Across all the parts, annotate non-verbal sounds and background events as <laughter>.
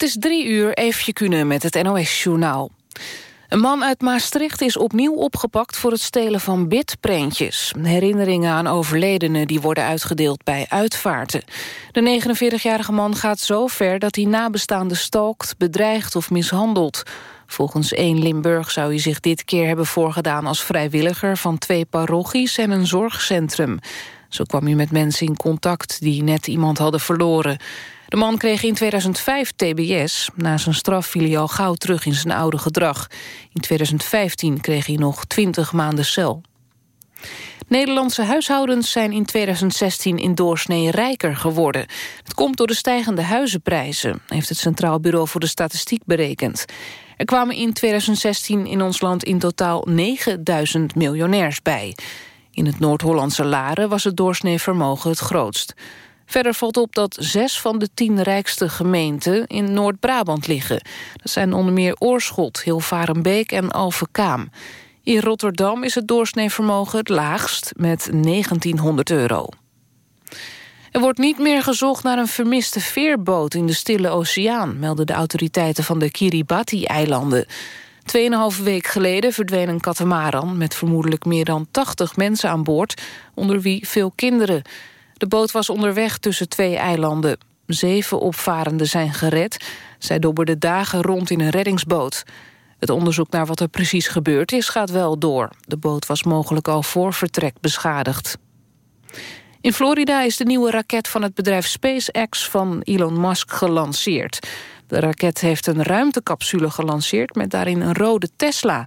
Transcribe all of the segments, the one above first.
Het is drie uur, even kunnen met het NOS-journaal. Een man uit Maastricht is opnieuw opgepakt voor het stelen van bitprentjes. Herinneringen aan overledenen die worden uitgedeeld bij uitvaarten. De 49-jarige man gaat zo ver dat hij nabestaanden stalkt, bedreigt of mishandelt. Volgens 1 Limburg zou hij zich dit keer hebben voorgedaan als vrijwilliger van twee parochies en een zorgcentrum. Zo kwam hij met mensen in contact die net iemand hadden verloren. De man kreeg in 2005 tbs. Na zijn straf viel hij al gauw terug in zijn oude gedrag. In 2015 kreeg hij nog 20 maanden cel. Nederlandse huishoudens zijn in 2016 in doorsnee rijker geworden. Het komt door de stijgende huizenprijzen, heeft het Centraal Bureau voor de Statistiek berekend. Er kwamen in 2016 in ons land in totaal 9000 miljonairs bij. In het Noord-Hollandse Laren was het doorsnee vermogen het grootst. Verder valt op dat zes van de tien rijkste gemeenten in Noord-Brabant liggen. Dat zijn onder meer Oorschot, Hilvarenbeek en Alphen-Kaam. In Rotterdam is het doorsneevermogen het laagst met 1900 euro. Er wordt niet meer gezocht naar een vermiste veerboot in de Stille Oceaan... melden de autoriteiten van de Kiribati-eilanden. Tweeënhalve week geleden verdween een katamaran... met vermoedelijk meer dan 80 mensen aan boord, onder wie veel kinderen. De boot was onderweg tussen twee eilanden. Zeven opvarenden zijn gered. Zij dobberden dagen rond in een reddingsboot. Het onderzoek naar wat er precies gebeurd is gaat wel door. De boot was mogelijk al voor vertrek beschadigd. In Florida is de nieuwe raket van het bedrijf SpaceX van Elon Musk gelanceerd. De raket heeft een ruimtecapsule gelanceerd met daarin een rode Tesla.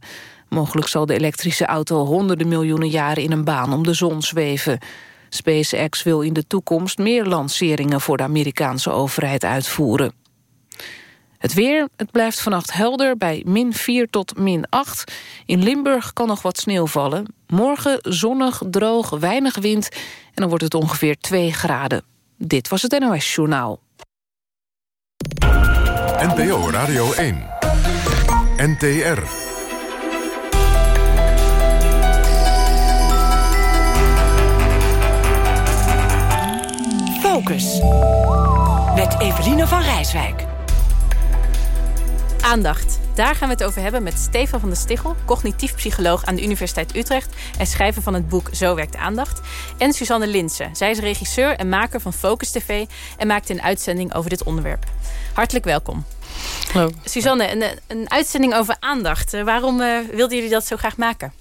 Mogelijk zal de elektrische auto honderden miljoenen jaren in een baan om de zon zweven. SpaceX wil in de toekomst meer lanceringen voor de Amerikaanse overheid uitvoeren. Het weer, het blijft vannacht helder bij min 4 tot min 8. In Limburg kan nog wat sneeuw vallen. Morgen zonnig, droog, weinig wind en dan wordt het ongeveer 2 graden. Dit was het NOS Journaal. NPO Radio 1. NTR. Focus. Met Eveline van Rijswijk. Aandacht. Daar gaan we het over hebben met Stefan van der Stichel, cognitief psycholoog aan de Universiteit Utrecht en schrijver van het boek Zo werkt aandacht. En Suzanne Linsen. Zij is regisseur en maker van Focus TV en maakt een uitzending over dit onderwerp. Hartelijk welkom. Hallo. Suzanne, een, een uitzending over aandacht. Eh, waarom uh, wilden jullie dat zo graag maken?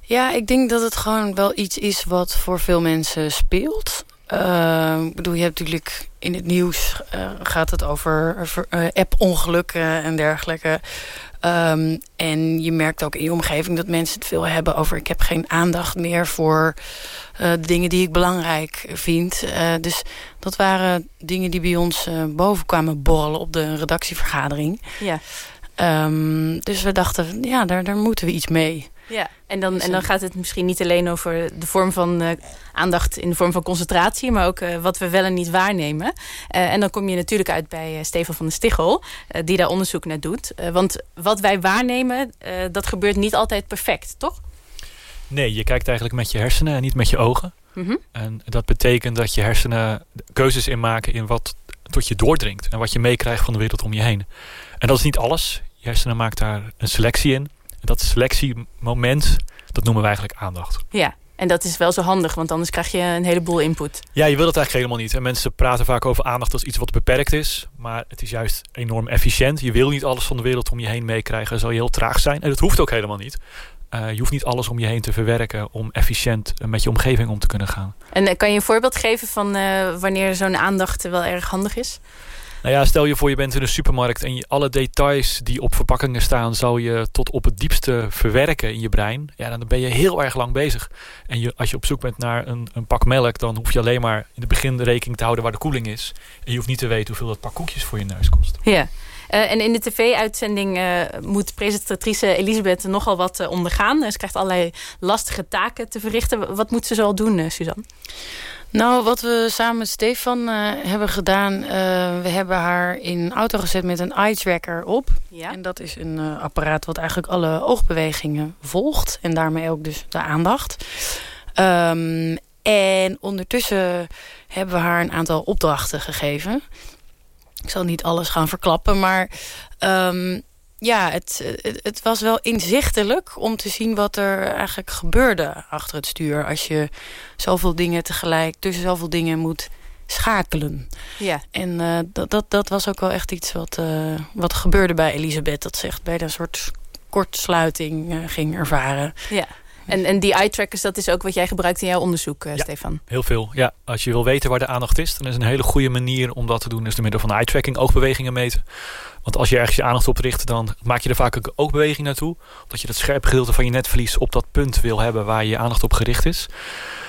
Ja, ik denk dat het gewoon wel iets is wat voor veel mensen speelt. Uh, ik bedoel, je hebt natuurlijk in het nieuws uh, gaat het over uh, app-ongelukken en dergelijke. Um, en je merkt ook in je omgeving dat mensen het veel hebben over... ik heb geen aandacht meer voor de dingen die ik belangrijk vind. dus dat waren dingen die bij ons boven kwamen borrelen op de redactievergadering. Ja. Um, dus we dachten, ja, daar, daar moeten we iets mee. Ja, en dan, en dan gaat het misschien niet alleen over de vorm van uh, aandacht in de vorm van concentratie, maar ook uh, wat we wel en niet waarnemen. Uh, en dan kom je natuurlijk uit bij Stefan van der Stichel, die daar onderzoek naar doet. want wat wij waarnemen, dat gebeurt niet altijd perfect, toch? Nee, je kijkt eigenlijk met je hersenen en niet met je ogen. Mm -hmm. En dat betekent dat je hersenen keuzes inmaken in wat tot je doordringt en wat je meekrijgt van de wereld om je heen. En dat is niet alles. Je hersenen maakt daar een selectie in dat selectiemoment, dat noemen we eigenlijk aandacht. Ja, en dat is wel zo handig, want anders krijg je een heleboel input. Ja, je wil dat eigenlijk helemaal niet. En mensen praten vaak over aandacht als iets wat beperkt is. Maar het is juist enorm efficiënt. Je wil niet alles van de wereld om je heen meekrijgen. Zal je heel traag zijn. En dat hoeft ook helemaal niet. Uh, je hoeft niet alles om je heen te verwerken om efficiënt met je omgeving om te kunnen gaan. En uh, kan je een voorbeeld geven van uh, wanneer zo'n aandacht wel erg handig is? Nou ja, stel je voor je bent in een supermarkt en je, alle details die op verpakkingen staan... zal je tot op het diepste verwerken in je brein. Ja, dan ben je heel erg lang bezig. En je, als je op zoek bent naar een, een pak melk... dan hoef je alleen maar in het begin rekening te houden waar de koeling is. En je hoeft niet te weten hoeveel dat pak koekjes voor je neus kost. Ja. Uh, en in de tv-uitzending uh, moet presentatrice Elisabeth nogal wat uh, ondergaan. Ze krijgt allerlei lastige taken te verrichten. Wat moet ze zo al doen, Suzanne? Nou, wat we samen met Stefan uh, hebben gedaan... Uh, we hebben haar in een auto gezet met een eye tracker op. Ja. En dat is een uh, apparaat wat eigenlijk alle oogbewegingen volgt. En daarmee ook dus de aandacht. Um, en ondertussen hebben we haar een aantal opdrachten gegeven. Ik zal niet alles gaan verklappen, maar ehm, ja, het, het, het, was wel inzichtelijk om te zien wat er eigenlijk gebeurde achter het stuur. Als je zoveel dingen tegelijk, tussen zoveel dingen moet schakelen. Ja. En uh, dat, dat, dat was ook wel echt iets wat, uh, wat gebeurde bij Elisabeth. Dat ze echt bij een soort kortsluiting uh, ging ervaren. Ja. En, en die eye trackers, dat is ook wat jij gebruikt in jouw onderzoek, ja, Stefan? heel veel. Ja, als je wil weten waar de aandacht is... dan is een hele goede manier om dat te doen... is door middel van eye tracking oogbewegingen meten. Want als je ergens je aandacht op richt... dan maak je er vaak een oogbeweging naartoe. Omdat je dat scherpe gedeelte van je netvlies... op dat punt wil hebben waar je aandacht op gericht is.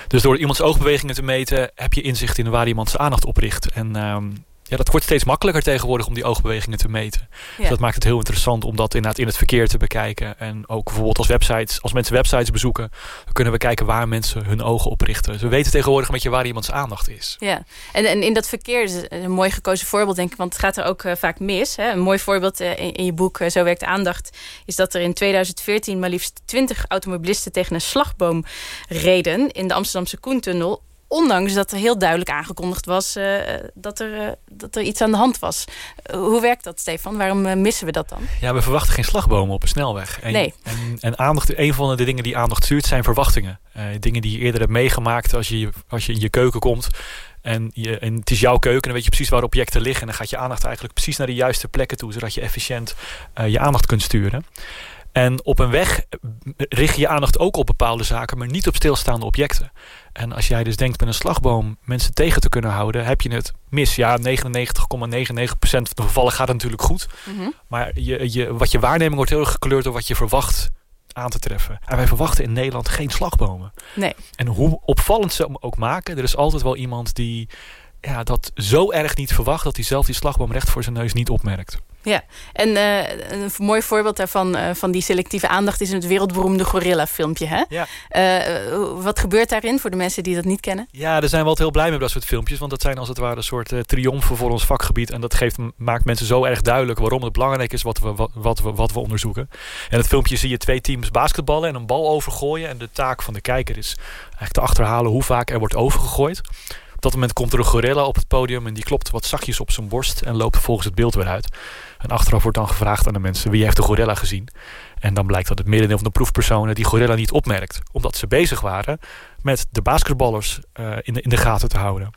Dus door iemands oogbewegingen te meten... heb je inzicht in waar iemand zijn aandacht op richt. En... Um, ja, dat wordt steeds makkelijker tegenwoordig om die oogbewegingen te meten. Ja. Dus dat maakt het heel interessant om dat inderdaad in het verkeer te bekijken. En ook bijvoorbeeld als websites, als mensen websites bezoeken, dan kunnen we kijken waar mensen hun ogen op richten. Dus we weten tegenwoordig een beetje waar iemands aandacht is. Ja, en, en in dat verkeer is een mooi gekozen voorbeeld, denk ik, want het gaat er ook uh, vaak mis. Hè? Een mooi voorbeeld uh, in, in, je boek uh, Zo werkt aandacht, is dat er in 2014 maar liefst 20 automobilisten tegen een slagboom reden in de Amsterdamse Koentunnel ondanks dat er heel duidelijk aangekondigd was uh, dat, er, uh, dat er iets aan de hand was. Uh, hoe werkt dat, Stefan? Waarom missen we dat dan? Ja, we verwachten geen slagbomen op een snelweg. En, nee. En, en, aandacht, een van de dingen die aandacht stuurt zijn verwachtingen. dingen die je eerder hebt meegemaakt als je, als je in je keuken komt. En, je, en het is jouw keuken, dan weet je precies waar objecten liggen. En dan gaat je aandacht eigenlijk precies naar de juiste plekken toe, zodat je efficiënt je aandacht kunt sturen. En op een weg richt je je aandacht ook op bepaalde zaken, maar niet op stilstaande objecten. En als jij dus denkt met een slagboom mensen tegen te kunnen houden, heb je het mis. Ja, 99,99% van de gevallen gaat het natuurlijk goed. Mm -hmm. Maar je, je, wat je waarneming wordt heel erg gekleurd door wat je verwacht aan te treffen. En wij verwachten in Nederland geen slagbomen. Nee. En hoe opvallend ze ook maken, er is altijd wel iemand die ja, dat zo erg niet verwacht dat hij zelf die slagboom recht voor zijn neus niet opmerkt. Ja, en uh, een mooi voorbeeld daarvan, uh, van die selectieve aandacht... is het wereldberoemde gorilla-filmpje. Hè? Ja. Uh, wat gebeurt daarin voor de mensen die dat niet kennen? Ja, daar zijn we altijd heel blij mee met dat soort filmpjes. Want dat zijn als het ware een soort triomfen voor ons vakgebied. En dat geeft, maakt mensen zo erg duidelijk waarom het belangrijk is wat we, wat, wat, we, wat we onderzoeken. En het filmpje zie je twee teams basketballen en een bal overgooien. En de taak van de kijker is eigenlijk te achterhalen hoe vaak er wordt overgegooid. Op dat moment komt er een gorilla op het podium en die klopt wat zachtjes op zijn borst en loopt volgens het beeld weer uit. En achteraf wordt dan gevraagd aan de mensen wie heeft de gorilla gezien. En dan blijkt dat het merendeel van de proefpersonen die gorilla niet opmerkt. Omdat ze bezig waren met de basketballers uh, in, de, in de gaten te houden.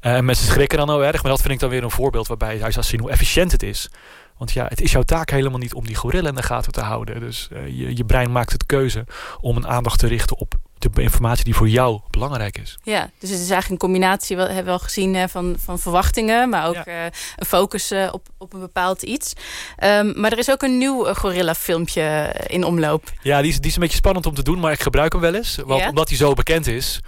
En mensen schrikken dan heel erg, maar dat vind ik dan weer een voorbeeld waarbij hij zal zien hoe efficiënt het is. Want ja, het is jouw taak helemaal niet om die gorilla in de gaten te houden. Dus uh, je, je brein maakt het keuze om een aandacht te richten op de informatie die voor jou belangrijk is. Ja, dus het is eigenlijk een combinatie, we hebben we al gezien, van, van verwachtingen, maar ook ja. uh, een focus uh, op, op een bepaald iets. Um, maar er is ook een nieuw gorilla filmpje in omloop. Ja, die is, die is een beetje spannend om te doen, maar ik gebruik hem wel eens. Want ja? omdat hij zo bekend is,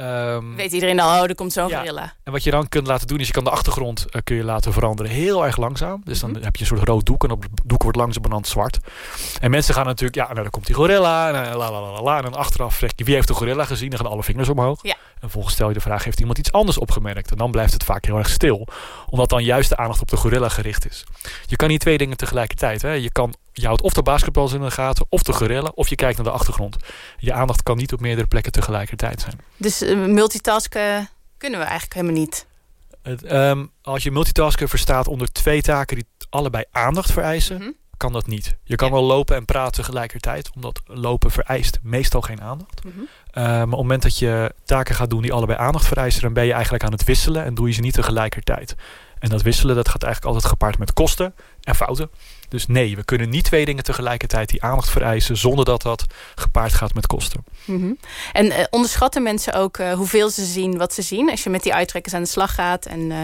Um, Weet iedereen al, oh, er komt zo'n ja. gorilla. En wat je dan kunt laten doen, is je kan de achtergrond uh, kun je laten veranderen. Heel erg langzaam. Dus dan mm -hmm. heb je een soort rood doek en op het doek wordt langzamerhand zwart. En mensen gaan natuurlijk, ja, nou dan komt die gorilla. En, uh, la, la, la, la, en dan achteraf zeg je, wie heeft de gorilla gezien? Dan gaan alle vingers omhoog. Ja. En vervolgens stel je de vraag, heeft iemand iets anders opgemerkt? En dan blijft het vaak heel erg stil. Omdat dan juist de aandacht op de gorilla gericht is. Je kan niet twee dingen tegelijkertijd. Hè? Je kan je houdt of de basketbals in de gaten, of de gorilla, of je kijkt naar de achtergrond. Je aandacht kan niet op meerdere plekken tegelijkertijd zijn. Dus uh, multitasken kunnen we eigenlijk helemaal niet? Um, als je multitasken verstaat onder twee taken die allebei aandacht vereisen, Mhm. mm -hmm. Kan dat niet. Je kan ja. wel lopen en praten tegelijkertijd, omdat lopen vereist meestal geen aandacht. Mm -hmm. uh, maar op het moment dat je taken gaat doen die allebei aandacht vereisen, dan ben je eigenlijk aan het wisselen en doe je ze niet tegelijkertijd. En dat wisselen dat gaat eigenlijk altijd gepaard met kosten en fouten. Dus nee, we kunnen niet twee dingen tegelijkertijd die aandacht vereisen zonder dat dat gepaard gaat met kosten. Mm -hmm. En uh, onderschatten mensen ook uh, hoeveel ze zien, wat ze zien? Als je met die uittrekkers aan de slag gaat en uh,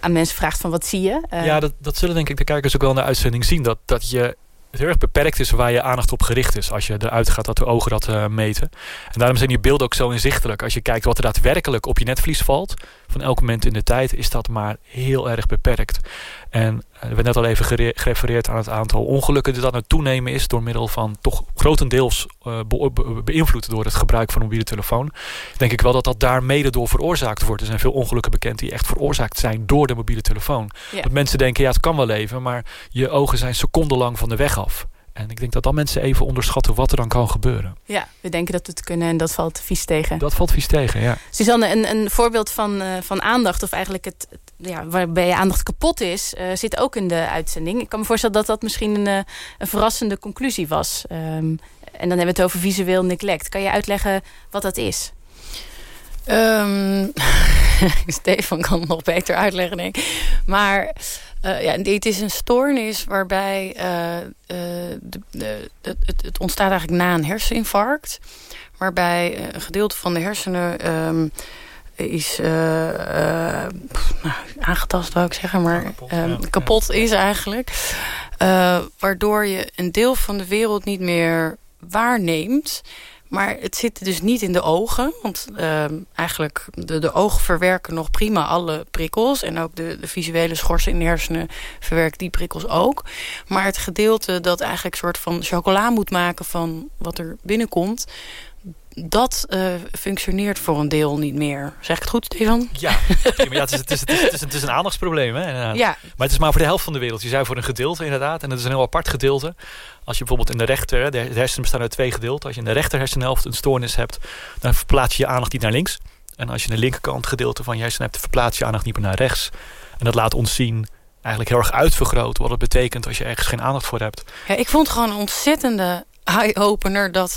aan mensen vraagt van wat zie je? Ja, dat, dat zullen denk ik de kijkers ook wel in de uitzending zien. Dat, dat je het heel erg beperkt is waar je aandacht op gericht is. Als je eruit gaat dat de ogen dat uh, meten. En daarom zijn die beelden ook zo inzichtelijk. Als je kijkt wat er daadwerkelijk op je netvlies valt. Van elk moment in de tijd is dat maar heel erg beperkt. En uh, we hebben net al even gerefereerd aan het aantal ongelukken dat aan het toenemen is. Door middel van toch grotendeels uh, be be beïnvloed door het gebruik van een mobiele telefoon. Denk ik wel dat dat daar mede door veroorzaakt wordt. Er zijn veel ongelukken bekend die echt veroorzaakt zijn door de mobiele telefoon. Dat mensen denken ja het kan wel even. Maar je ogen zijn secondenlang van de weg af. En ik denk dat dan mensen even onderschatten wat er dan kan gebeuren. Ja, we denken dat we het kunnen en dat valt vies tegen. Dat valt vies tegen, ja. Suzanne, een, een voorbeeld van, uh, van aandacht, of eigenlijk het, het, ja, waarbij je aandacht kapot is, uh, zit ook in de uitzending. Ik kan me voorstellen dat dat misschien een, uh, een verrassende conclusie was. Um, en dan hebben we het over visueel neglect. Kan je uitleggen wat dat is? Um, <laughs> Stefan kan het nog beter uitleggen, denk ik. Maar uh, ja, het is een stoornis waarbij uh, uh, de, de, de, het, het, ontstaat eigenlijk na een herseninfarct. Waarbij een gedeelte van de hersenen um, is nou, aangetast, wou ik zeggen, maar kapot, ja, kapot ja. is eigenlijk. waardoor je een deel van de wereld niet meer waarneemt. Maar het zit dus niet in de ogen. Want uh, eigenlijk de, de ogen verwerken nog prima alle prikkels. En ook de, de visuele schorsen in de hersenen verwerken die prikkels ook. Maar het gedeelte dat eigenlijk een soort van chocola moet maken van wat er binnenkomt dat uh, functioneert voor een deel niet meer. Zeg ik het goed, Stefan? Ja, <laughs> ja, ja het, is, het, is, het, is, het, is, een aandachtsprobleem. Hè? Ja. Maar het is maar voor de helft van de wereld. Je zei voor een gedeelte inderdaad. En het is een heel apart gedeelte. Als je bijvoorbeeld in de rechter... De hersenen bestaan uit twee gedeelten. Als je in de rechter hersenhelft een stoornis hebt... dan verplaats je je aandacht niet naar links. En als je in de linkerkant gedeelte van je hersenen hebt... verplaats je je aandacht niet meer naar rechts. En dat laat ons zien eigenlijk heel erg uitvergroten... wat het betekent als je ergens geen aandacht voor hebt. Ja, ik vond gewoon een ontzettende eye-opener... dat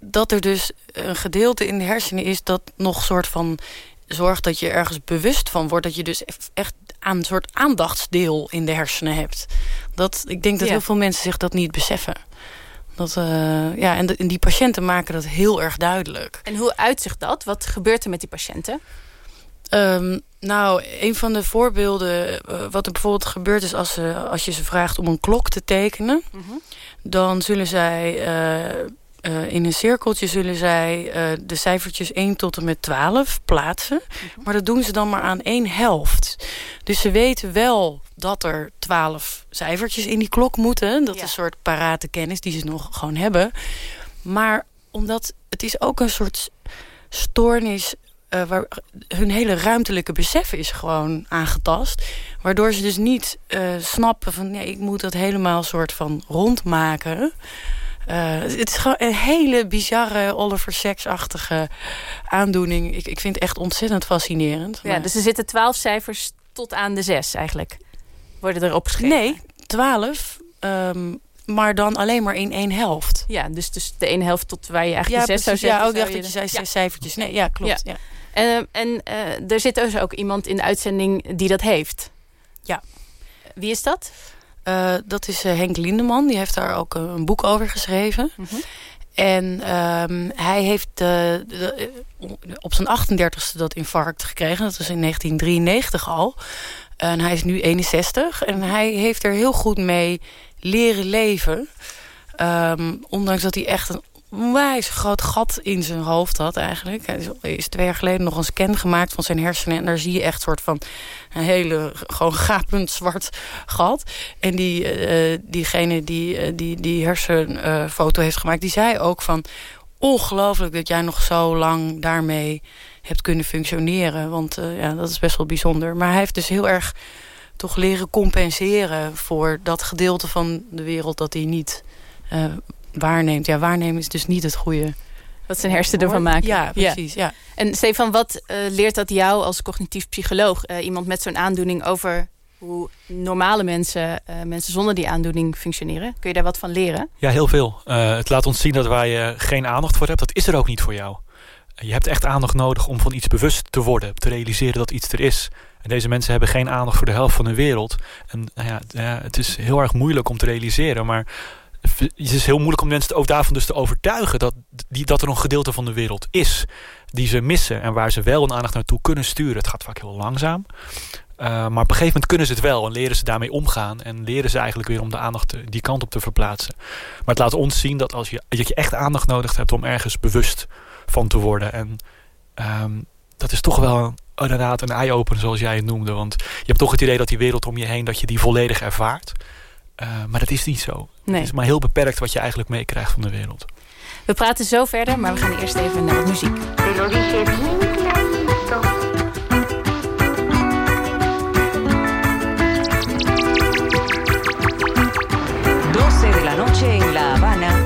dat er dus een gedeelte in de hersenen is... dat nog soort van zorgt dat je ergens bewust van wordt. Dat je dus echt een soort aandachtsdeel in de hersenen hebt. Dat, ik denk dat ja. heel veel mensen zich dat niet beseffen. Dat, uh, ja, en, de, en die patiënten maken dat heel erg duidelijk. En hoe uitzicht dat? Wat gebeurt er met die patiënten? Um, nou, een van de voorbeelden... Uh, wat er bijvoorbeeld gebeurt is als, ze, als je ze vraagt om een klok te tekenen... Mm -hmm. dan zullen zij... Uh, uh, in een cirkeltje zullen zij de cijfertjes 1 tot en met 12 plaatsen. Mm -hmm. Maar dat doen ze dan maar aan één helft. Dus ze weten wel dat er 12 cijfertjes in die klok moeten. Dat ja. is een soort parate kennis die ze nog gewoon hebben. Maar omdat het is ook een soort stoornis uh, waar hun hele ruimtelijke besef is gewoon aangetast. Waardoor ze dus niet uh, snappen van... nee, ik moet dat helemaal soort van rondmaken. Uh, het is gewoon een hele bizarre Oliver Sacks-achtige aandoening. Ik, ik vind het echt ontzettend fascinerend. Ja, maar... dus er zitten twaalf cijfers tot aan de zes eigenlijk. Worden er opgeschreven? Nee, twaalf. Um, maar dan alleen maar in één helft. Ja, dus, dus de ene helft tot waar je eigenlijk ja, de zes precies, zou zetten. Ja, ook dacht dat je zei zes ja. cijfertjes. Nee, ja, klopt. Ja. Ja. Uh, en uh, er zit dus ook iemand in de uitzending die dat heeft. Ja. Wie is dat? Uh, dat is Henk Lindeman. Die heeft daar ook een boek over geschreven. Mm -hmm. En um, hij heeft de, de, op zijn 38ste dat infarct gekregen. Dat was in 1993 al. En hij is nu 61. En hij heeft er heel goed mee leren leven. Um, ondanks dat hij echt een onwijs groot gat in zijn hoofd had eigenlijk. Hij is twee jaar geleden nog een scan gemaakt van zijn hersenen. En daar zie je echt soort van een hele gewoon gapend zwart gat. En die, uh, diegene die uh, die, die hersenfoto uh, heeft gemaakt, die zei ook van... ongelooflijk dat jij nog zo lang daarmee hebt kunnen functioneren. Want ja, dat is best wel bijzonder. Maar hij heeft dus heel erg toch leren compenseren... voor dat gedeelte van de wereld dat hij niet waarneemt. Ja, waarnemen is dus niet het goede... Wat zijn hersenen ervan maken. Ja, precies. Ja. En Stefan, wat uh, leert dat jou als cognitief psycholoog? Uh, iemand met zo'n aandoening over hoe normale mensen, uh, mensen zonder die aandoening functioneren. Kun je daar wat van leren? Ja, heel veel. het laat ons zien dat waar je geen aandacht voor hebt, dat is er ook niet voor jou. Je hebt echt aandacht nodig om van iets bewust te worden. Te realiseren dat iets er is. En deze mensen hebben geen aandacht voor de helft van de wereld. En nou ja, ja, het is heel erg moeilijk om te realiseren. Maar het is heel moeilijk om mensen daarvan dus te overtuigen... Dat, die, dat er een gedeelte van de wereld is die ze missen... en waar ze wel een aandacht naartoe kunnen sturen. Het gaat vaak heel langzaam. Uh, maar op een gegeven moment kunnen ze het wel en leren ze daarmee omgaan. En leren ze eigenlijk weer om de aandacht te, die kant op te verplaatsen. Maar het laat ons zien dat, als je, dat je echt aandacht nodig hebt om ergens bewust van te worden. En um, dat is toch wel inderdaad een eye-opener zoals jij het noemde. Want je hebt toch het idee dat die wereld om je heen, dat je die volledig ervaart. Eh, maar dat is niet zo. Het is maar heel beperkt wat je eigenlijk meekrijgt van de wereld. We praten zo verder, maar we gaan eerst even naar de muziek. de la noche en La Habana.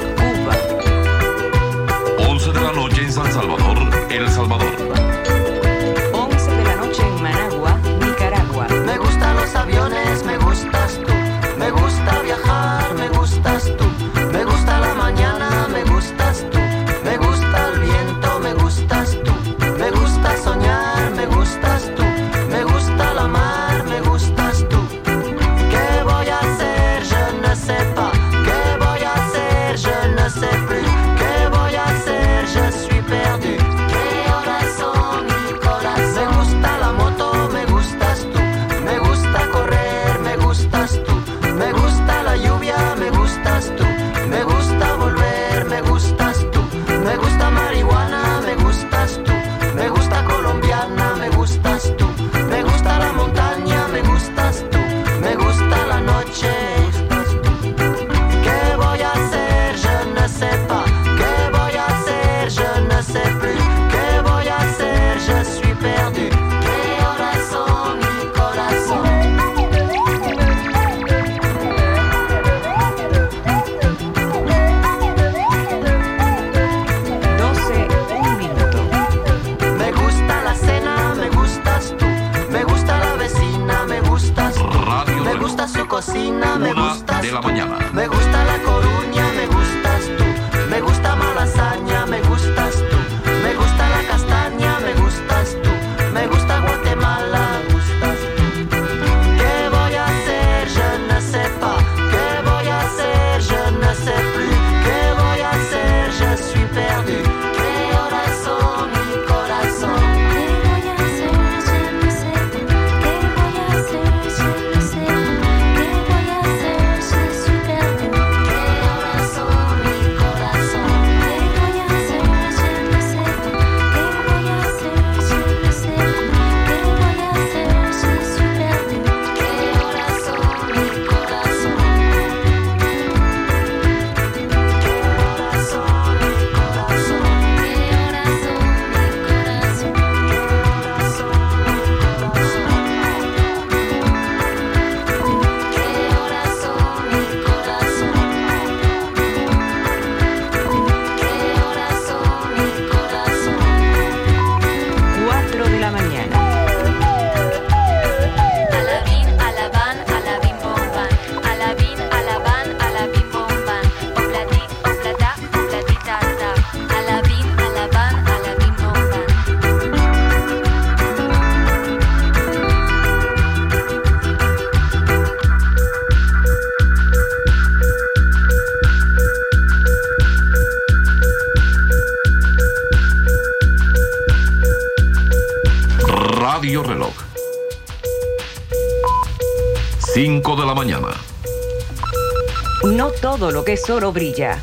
Todo lo que es oro brilla.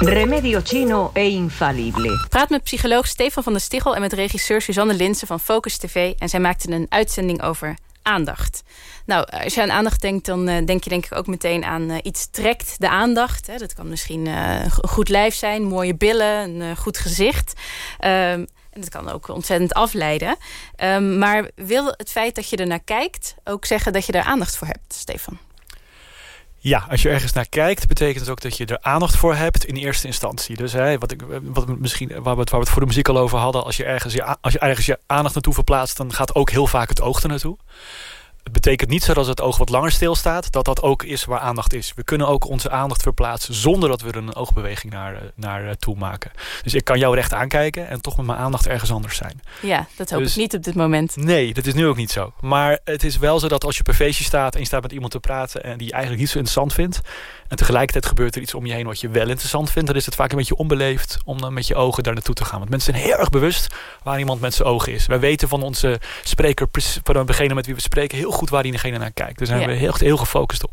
Remedio chino e infalible. Praat met psycholoog Stefan van der Stichel en met regisseur Suzanne Linsen van Focus TV. En zij maakten een uitzending over aandacht. Nou, als je aan aandacht denkt, dan eh, denk je denk ik ook meteen aan eh, iets trekt de aandacht. Hè. Dat kan misschien eh, een goed lijf zijn, mooie billen, een eh, goed gezicht. Ehm, en dat kan ook ontzettend afleiden. Ehm, maar wil het feit dat je er naar kijkt ook zeggen dat je er aandacht voor hebt, Stefan? Ja, als je ergens naar kijkt, betekent het ook dat je er aandacht voor hebt in eerste instantie. Dus hè, wat ik, wat misschien, waar, we het, voor de muziek al over hadden, als je, ergens je, als je ergens je aandacht naartoe verplaatst, dan gaat ook heel vaak het oog er naartoe. Het betekent niet zo dat het oog wat langer stilstaat, dat dat ook is waar aandacht is. We kunnen ook onze aandacht verplaatsen zonder dat we er een oogbeweging naar, eh, naar eh, toe maken. Dus ik kan jou recht aankijken en toch met mijn aandacht ergens anders zijn. Ja, dat hoop Dus- ik niet op dit moment. Nee, dat is nu ook niet zo. Maar het is wel zo dat als je op een feestje staat en je staat met iemand te praten en die je eigenlijk niet zo interessant vindt. En tegelijkertijd gebeurt er iets om je heen wat je wel interessant vindt. Dan is het vaak een beetje onbeleefd om dan met je ogen daar naartoe te gaan. Want mensen zijn heel erg bewust waar iemand met zijn ogen is. Wij weten van onze spreker, van degene met wie we spreken, heel goed waar diegene naar kijkt. Daar zijn Ja. we heel, heel gefocust op.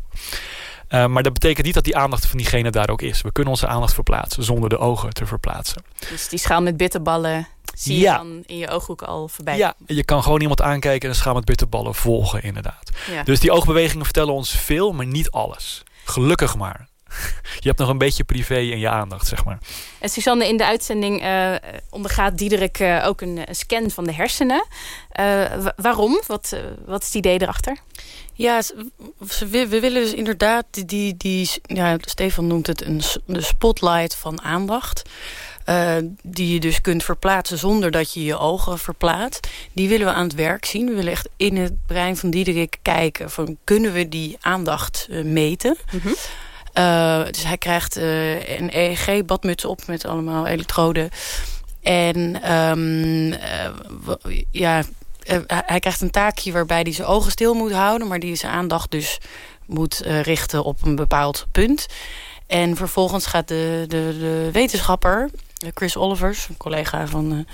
Eh, maar dat betekent niet dat die aandacht van diegene daar ook is. We kunnen onze aandacht verplaatsen zonder de ogen te verplaatsen. Dus die schaal met bitterballen zie je Ja. dan in je ooghoek al voorbij. Ja, je kan gewoon iemand aankijken en een schaal met bitterballen volgen inderdaad. Ja. Dus die oogbewegingen vertellen ons veel, maar niet alles. Gelukkig maar. <laughs> Je hebt nog een beetje privé in je aandacht, zeg maar. En Suzanne, in de uitzending eh, ondergaat Diederik eh, ook een, een scan van de hersenen. Eh, wa- waarom? Wat, wat is het idee erachter? Ja, we, we willen dus inderdaad die, die, die ja, Stefan noemt het een de spotlight van aandacht. eh, die je dus kunt verplaatsen zonder dat je je ogen verplaatst. Die willen we aan het werk zien. We willen echt in het brein van Diederik kijken van kunnen we die aandacht meten. Eh, dus hij krijgt eh, een EEG-badmuts op met allemaal elektroden. En ehm, eh, ja, hij- krijgt een taakje waarbij hij zijn ogen stil moet houden... maar die zijn aandacht dus moet richten op een bepaald punt. En vervolgens gaat de, de, de wetenschapper, Chris Olivers... een collega van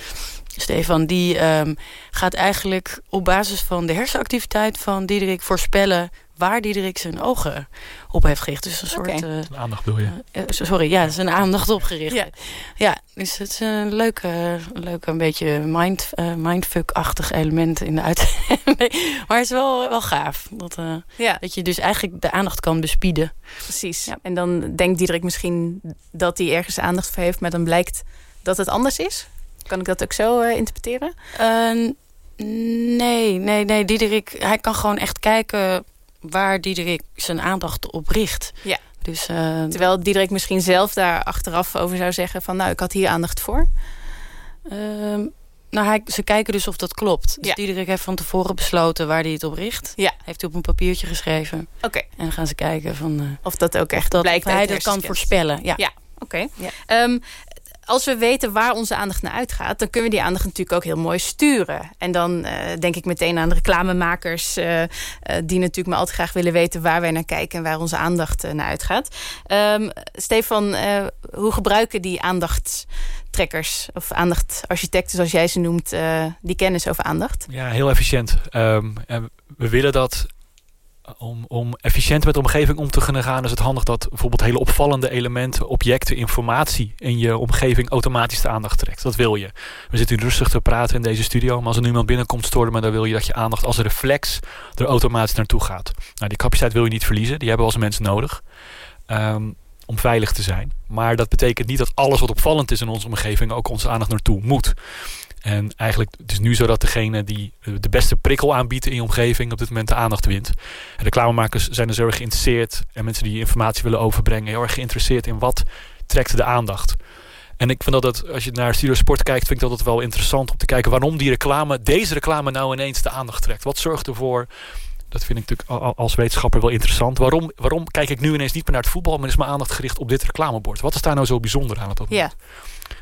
Stefan... die ehm, gaat eigenlijk op basis van de hersenactiviteit van Diederik voorspellen... waar Diederik zijn ogen op heeft gericht. Dus een soort... Eh, Aandacht wil je. eh, sorry, ja, zijn aandacht opgericht. Ja. Ja. dus het is een leuke, leuke een beetje mind, eh, mindfuck-achtig element in de uitzending. <laughs> maar het is wel, wel gaaf. Dat, eh, Ja, dat je dus eigenlijk de aandacht kan bespieden. precies. En dan denkt Diederik misschien dat hij ergens aandacht voor heeft... maar dan blijkt dat het anders is. Kan ik dat ook zo eh, interpreteren? Eh, nee, nee, nee. Diederik, hij kan gewoon echt kijken waar Diederik zijn aandacht op richt. Ja. Dus, eh, Terwijl Diederik misschien zelf daar achteraf over zou zeggen... van nou, ik had hier aandacht voor. Ehm, Nou, hij, ze kijken dus of dat klopt. Dus Ja. Diederik heeft van tevoren besloten waar hij het op richt. Ja. Heeft hij op een papiertje geschreven. Oké. En dan gaan ze kijken van, eh, Of dat ook echt of dat, blijkt of hij dat kan voorspellen. Ja. Ja, oké. Ja. Ehm, als we weten waar onze aandacht naar uitgaat... dan kunnen we die aandacht natuurlijk ook heel mooi sturen. En dan eh, denk ik meteen aan reclamemakers... eh, eh, die natuurlijk maar altijd graag willen weten... waar wij naar kijken en waar onze aandacht naar uitgaat. Ehm, Stefan, hoe gebruiken die aandachtstrekkers... of aandachtarchitecten, zoals jij ze noemt... die kennis over aandacht? Ja, heel efficiënt. En we willen dat om, om efficiënt met de omgeving om te kunnen gaan, is het handig dat bijvoorbeeld hele opvallende elementen, objecten, informatie in je omgeving automatisch de aandacht trekt. Dat wil je. We zitten rustig te praten in deze studio, maar als er nu iemand binnenkomt storen, maar dan wil je dat je aandacht als reflex er automatisch naartoe gaat. Nou, die capaciteit wil je niet verliezen, die hebben we als mensen nodig. Ehm, om veilig te zijn. Maar dat betekent niet dat alles wat opvallend is in onze omgeving ook onze aandacht naartoe moet. En eigenlijk het is nu zo dat degene die de beste prikkel aanbiedt in je omgeving op dit moment de aandacht wint. En reclamemakers zijn dus heel erg geïnteresseerd en mensen die informatie willen overbrengen heel erg geïnteresseerd in wat trekt de aandacht. En ik vind dat als je naar Studio Sport kijkt, vind ik dat het wel interessant om te kijken waarom die reclame, deze reclame nou ineens de aandacht trekt. Wat zorgt ervoor dat vind ik natuurlijk al- als wetenschapper wel interessant. Waarom, waarom kijk ik nu ineens niet meer naar het voetbal, maar is mijn aandacht gericht op dit reclamebord? Wat is daar nou zo bijzonder aan op dat moment? Ja.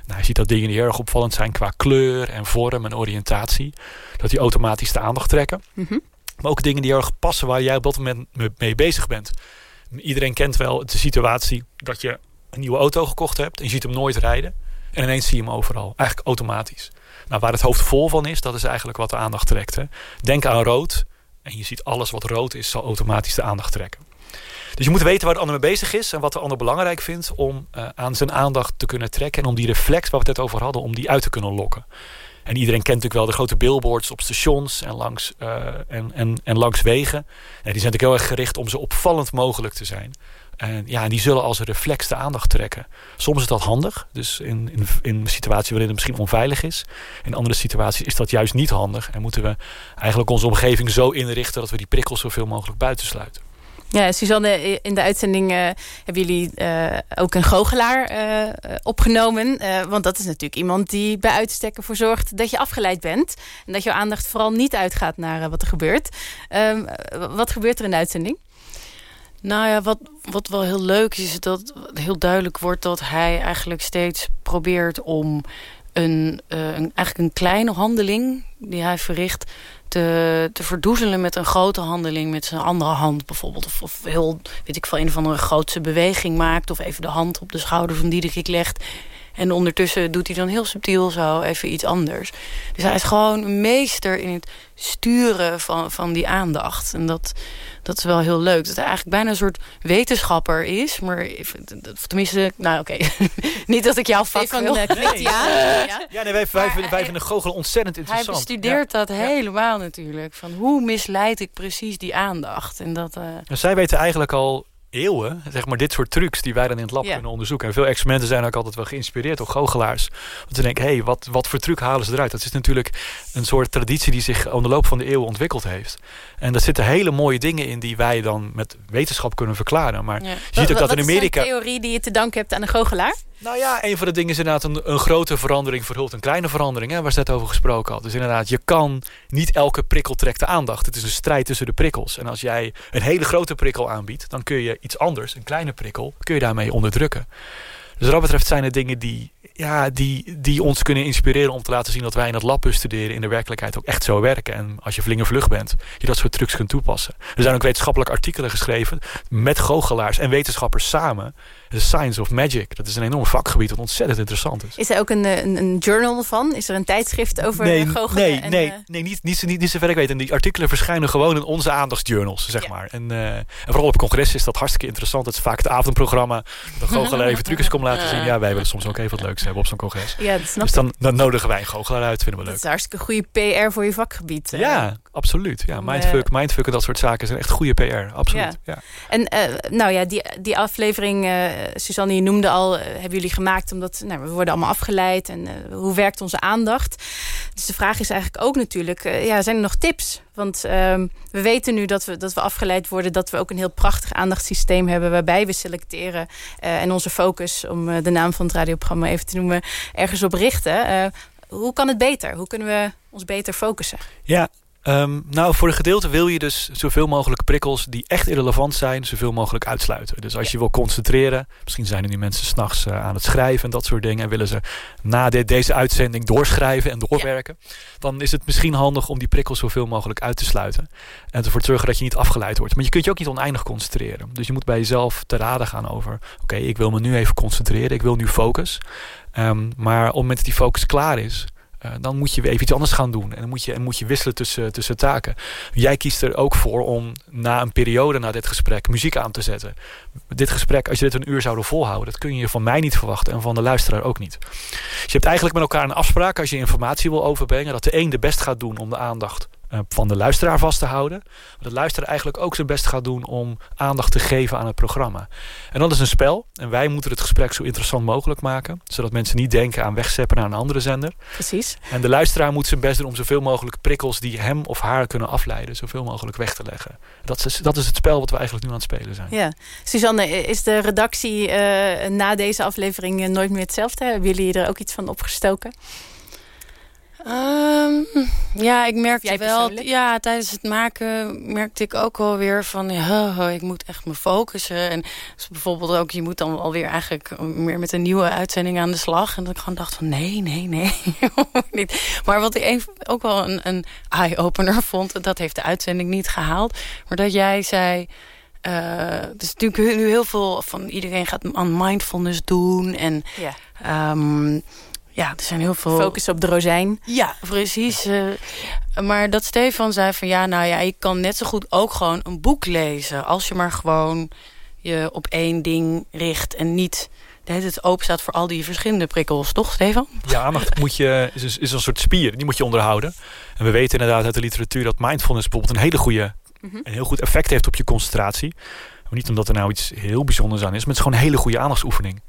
Nou, je ziet dat dingen die erg opvallend zijn qua kleur en vorm en oriëntatie. Dat die automatisch de aandacht trekken. Mhm. Maar ook dingen die erg passen waar jij op dat moment me- mee bezig bent. Iedereen kent wel de situatie dat je een nieuwe auto gekocht hebt en je ziet hem nooit rijden. En ineens zie je hem overal. Eigenlijk automatisch. Nou, waar het hoofd vol van is, dat is eigenlijk wat de aandacht trekt. Hè. Denk aan rood en je ziet alles wat rood is, zal automatisch de aandacht trekken. Dus je moet weten waar de ander mee bezig is en wat de ander belangrijk vindt om eh, aan zijn aandacht te kunnen trekken en om die reflex waar we het net over hadden, om die uit te kunnen lokken. En iedereen kent natuurlijk wel de grote billboards op stations en langs, eh, en, en, en langs wegen. En die zijn natuurlijk heel erg gericht om zo opvallend mogelijk te zijn. En ja, die zullen als reflex de aandacht trekken. Soms is dat handig, dus in, in, in een situatie waarin het misschien onveilig is. In andere situaties is dat juist niet handig. En moeten we eigenlijk onze omgeving zo inrichten dat we die prikkels zoveel mogelijk buitensluiten. Ja, Suzanne, in de uitzending eh, hebben jullie eh, ook een goochelaar eh, opgenomen. Eh, want dat is natuurlijk iemand die bij uitstek ervoor zorgt dat je afgeleid bent. En dat jouw aandacht vooral niet uitgaat naar eh, wat er gebeurt. Ehm, wat gebeurt er in de uitzending? Nou ja, wat, wat wel heel leuk is, is dat heel duidelijk wordt dat hij eigenlijk steeds probeert om een, eh, een, eigenlijk een kleine handeling die hij verricht te, te verdoezelen met een grote handeling met zijn andere hand bijvoorbeeld. Of, of heel, weet ik veel, een of andere grootse beweging maakt of even de hand op de schouder van Diederik legt. En ondertussen doet hij dan heel subtiel zo even iets anders. Dus hij is gewoon een meester in het sturen van, van die aandacht. En dat, dat is wel heel leuk. Dat hij eigenlijk bijna een soort wetenschapper is. Maar tenminste, nou oké. <laughs> Niet dat ik jouw vak Stefan, wil. eh, hij. <laughs> Ja. Ja, nee, wij, wij, vinden- wij vinden goochelen ontzettend Hij interessant. bestudeert dat helemaal natuurlijk. Van hoe misleid ik precies die aandacht. En dat, eh, En zij weten eigenlijk al eeuwen, zeg maar, dit soort trucs die wij dan in het lab Ja. kunnen onderzoeken. En veel experimenten zijn ook altijd wel geïnspireerd door goochelaars. Want ze denken, hé, hey, wat, wat voor truc halen ze eruit? Dat is natuurlijk een soort traditie die zich onder de loop van de eeuwen ontwikkeld heeft. En daar zitten hele mooie dingen in die wij dan met wetenschap kunnen verklaren. Maar Ja. je ziet ook dat in Amerika... is een theorie die je te danken hebt aan een goochelaar? Nou ja, een van de dingen is inderdaad een, grote verandering verhult een kleine verandering. Hè, waar ze net over gesproken had. Dus inderdaad, je kan niet elke prikkel trekt de aandacht. Het is een strijd tussen de prikkels. En als jij een hele grote prikkel aanbiedt, dan kun je iets anders, een kleine prikkel, kun je daarmee onderdrukken. Dus wat dat betreft zijn er dingen die, ja, die, die ons kunnen inspireren om te laten zien dat wij in het lab bestuderen in de werkelijkheid ook echt zo werken. En als je vlug bent, je dat soort trucs kunt toepassen. Er zijn ook wetenschappelijke artikelen geschreven met goochelaars en wetenschappers samen. The Science of Magic. Dat is een enorm vakgebied dat ontzettend interessant is. Is er ook een, eh, een, een journal van? Is er een tijdschrift over nee, goochelen? nee, en, nee, eh, nee niet, niet, niet, niet zover ik weet. En die artikelen verschijnen gewoon in onze aandachtsjournals, zeg Ja. maar. En, eh, en vooral op congressen is dat hartstikke interessant. Het is vaak het avondprogramma. Dan <laughs> goochelaar even trucjes komen laten zien. Ja, wij willen soms ook even wat leuks hebben op zo'n congres. ja, dat snap Dus dan, dan nodigen wij een goochelaar uit, vinden we Dat leuk. is hartstikke goede PR voor je vakgebied. Ja, absoluut. Ja, mindfuck, mindfuck en dat soort zaken zijn echt goede PR. Absoluut. Ja. En eh, nou ja, die, die aflevering, eh Suzanne, je noemde al, eh, hebben jullie gemaakt omdat nou, we worden allemaal afgeleid. En hoe werkt onze aandacht? Dus de vraag is eigenlijk ook natuurlijk, ja, zijn er nog tips? Want ehm, we weten nu dat we, dat we afgeleid worden, dat we ook een heel prachtig aandachtssysteem hebben waarbij we selecteren en onze focus, om de naam van het radioprogramma even te noemen, ergens op richten. Eh, Hoe kan het beter? Hoe kunnen we ons beter focussen? Ja, ehm, nou voor een gedeelte wil je dus zoveel mogelijk prikkels die echt irrelevant zijn, zoveel mogelijk uitsluiten. Dus als je wil concentreren, misschien zijn er nu mensen s'nachts uh, aan het schrijven en dat soort dingen en willen ze na de, deze uitzending doorschrijven en doorwerken, dan is het misschien handig om die prikkels zoveel mogelijk uit te sluiten en ervoor te zorgen dat je niet afgeleid wordt. Maar je kunt je ook niet oneindig concentreren. Dus je moet bij jezelf te raden gaan over, oké, ik wil me nu even concentreren, ik wil nu focus. Um, maar op het moment dat die focus klaar is, uh, dan moet je weer even iets anders gaan doen. En dan moet je, moet je wisselen tussen, tussen taken. Jij kiest er ook voor om na een periode na dit gesprek muziek aan te zetten. Dit gesprek, als je dit een uur zouden volhouden, dat kun je van mij niet verwachten en van de luisteraar ook niet. Dus je hebt eigenlijk met elkaar een afspraak als je informatie wil overbrengen, dat de een de best gaat doen om de aandacht uh, van de luisteraar vast te houden. Maar de luisteraar eigenlijk ook zijn best gaat doen om aandacht te geven aan het programma. En dat is een spel. En wij moeten het gesprek zo interessant mogelijk maken. Zodat mensen niet denken aan wegzeppen naar een andere zender. Precies. En de luisteraar moet zijn best doen om zoveel mogelijk prikkels die hem of haar kunnen afleiden. Zoveel mogelijk weg te leggen. Dat is, dat is het spel wat we eigenlijk nu aan het spelen zijn. Ja. Suzanne, is de redactie uh, na deze aflevering nooit meer hetzelfde? Hebben jullie er ook iets van opgestoken? Um, ja, ik merkte wel. Ja, tijdens het maken merkte ik ook wel weer van ja, oh, ik moet echt me focussen. En dus bijvoorbeeld ook, je moet dan alweer eigenlijk meer met een nieuwe uitzending aan de slag. En dat ik gewoon dacht van nee, nee, nee. <laughs> maar wat ik ook wel een, een eye-opener <laughs> vond, dat heeft de uitzending niet gehaald. Maar dat jij zei. Uh, dus natuurlijk nu heel veel van iedereen gaat aan mindfulness doen. En ja. um, ja, er zijn heel veel... Focus op de rozijn. Ja, precies. Uh, maar dat Stefan zei van ja, nou ja, ik kan net zo goed ook gewoon een boek lezen. Als je maar gewoon je op één ding richt en niet het open staat voor al die verschillende prikkels, toch Stefan? Ja, aandacht moet je, is, is een soort spier, die moet je onderhouden. En we weten inderdaad uit de literatuur dat mindfulness bijvoorbeeld een hele goede, mm -hmm. een heel goed effect heeft op je concentratie. Maar niet omdat er nou iets heel bijzonders aan is, maar het is gewoon een hele goede aandachtsoefening.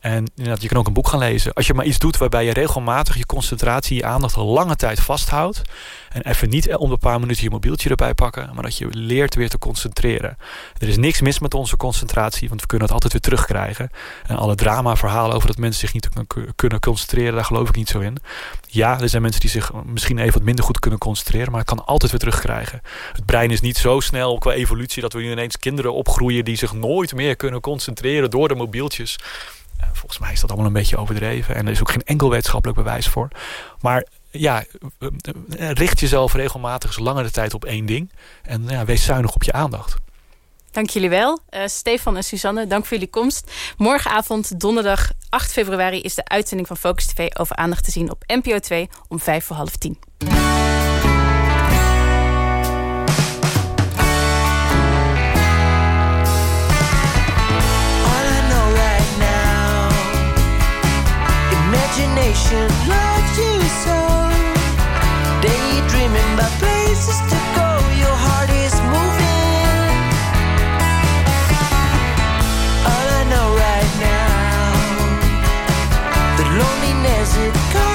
En je kan ook een boek gaan lezen. Als je maar iets doet waarbij je regelmatig je concentratie, je aandacht een lange tijd vasthoudt. En even niet om een paar minuten je mobieltje erbij pakken. Maar dat je leert weer te concentreren. Er is niks mis met onze concentratie. Want we kunnen het altijd weer terugkrijgen. En alle drama verhalen over dat mensen zich niet kunnen concentreren. Daar geloof ik niet zo in. Ja, er zijn mensen die zich misschien even wat minder goed kunnen concentreren. Maar het kan altijd weer terugkrijgen. Het brein is niet zo snel qua evolutie. Dat we nu ineens kinderen opgroeien die zich nooit meer kunnen concentreren door de mobieltjes. Volgens mij is dat allemaal een beetje overdreven. En er is ook geen enkel wetenschappelijk bewijs voor. Maar ja, richt jezelf regelmatig eens langere tijd op één ding. En ja, wees zuinig op je aandacht. Dank jullie wel. Uh, Stefan en Suzanne, dank voor jullie komst. Morgenavond, donderdag 8 februari... is de uitzending van Focus TV over aandacht te zien op NPO 2 om vijf voor half tien. Loves you so. Daydreaming about places to go, your heart is moving. All I know right now, the loneliness it comes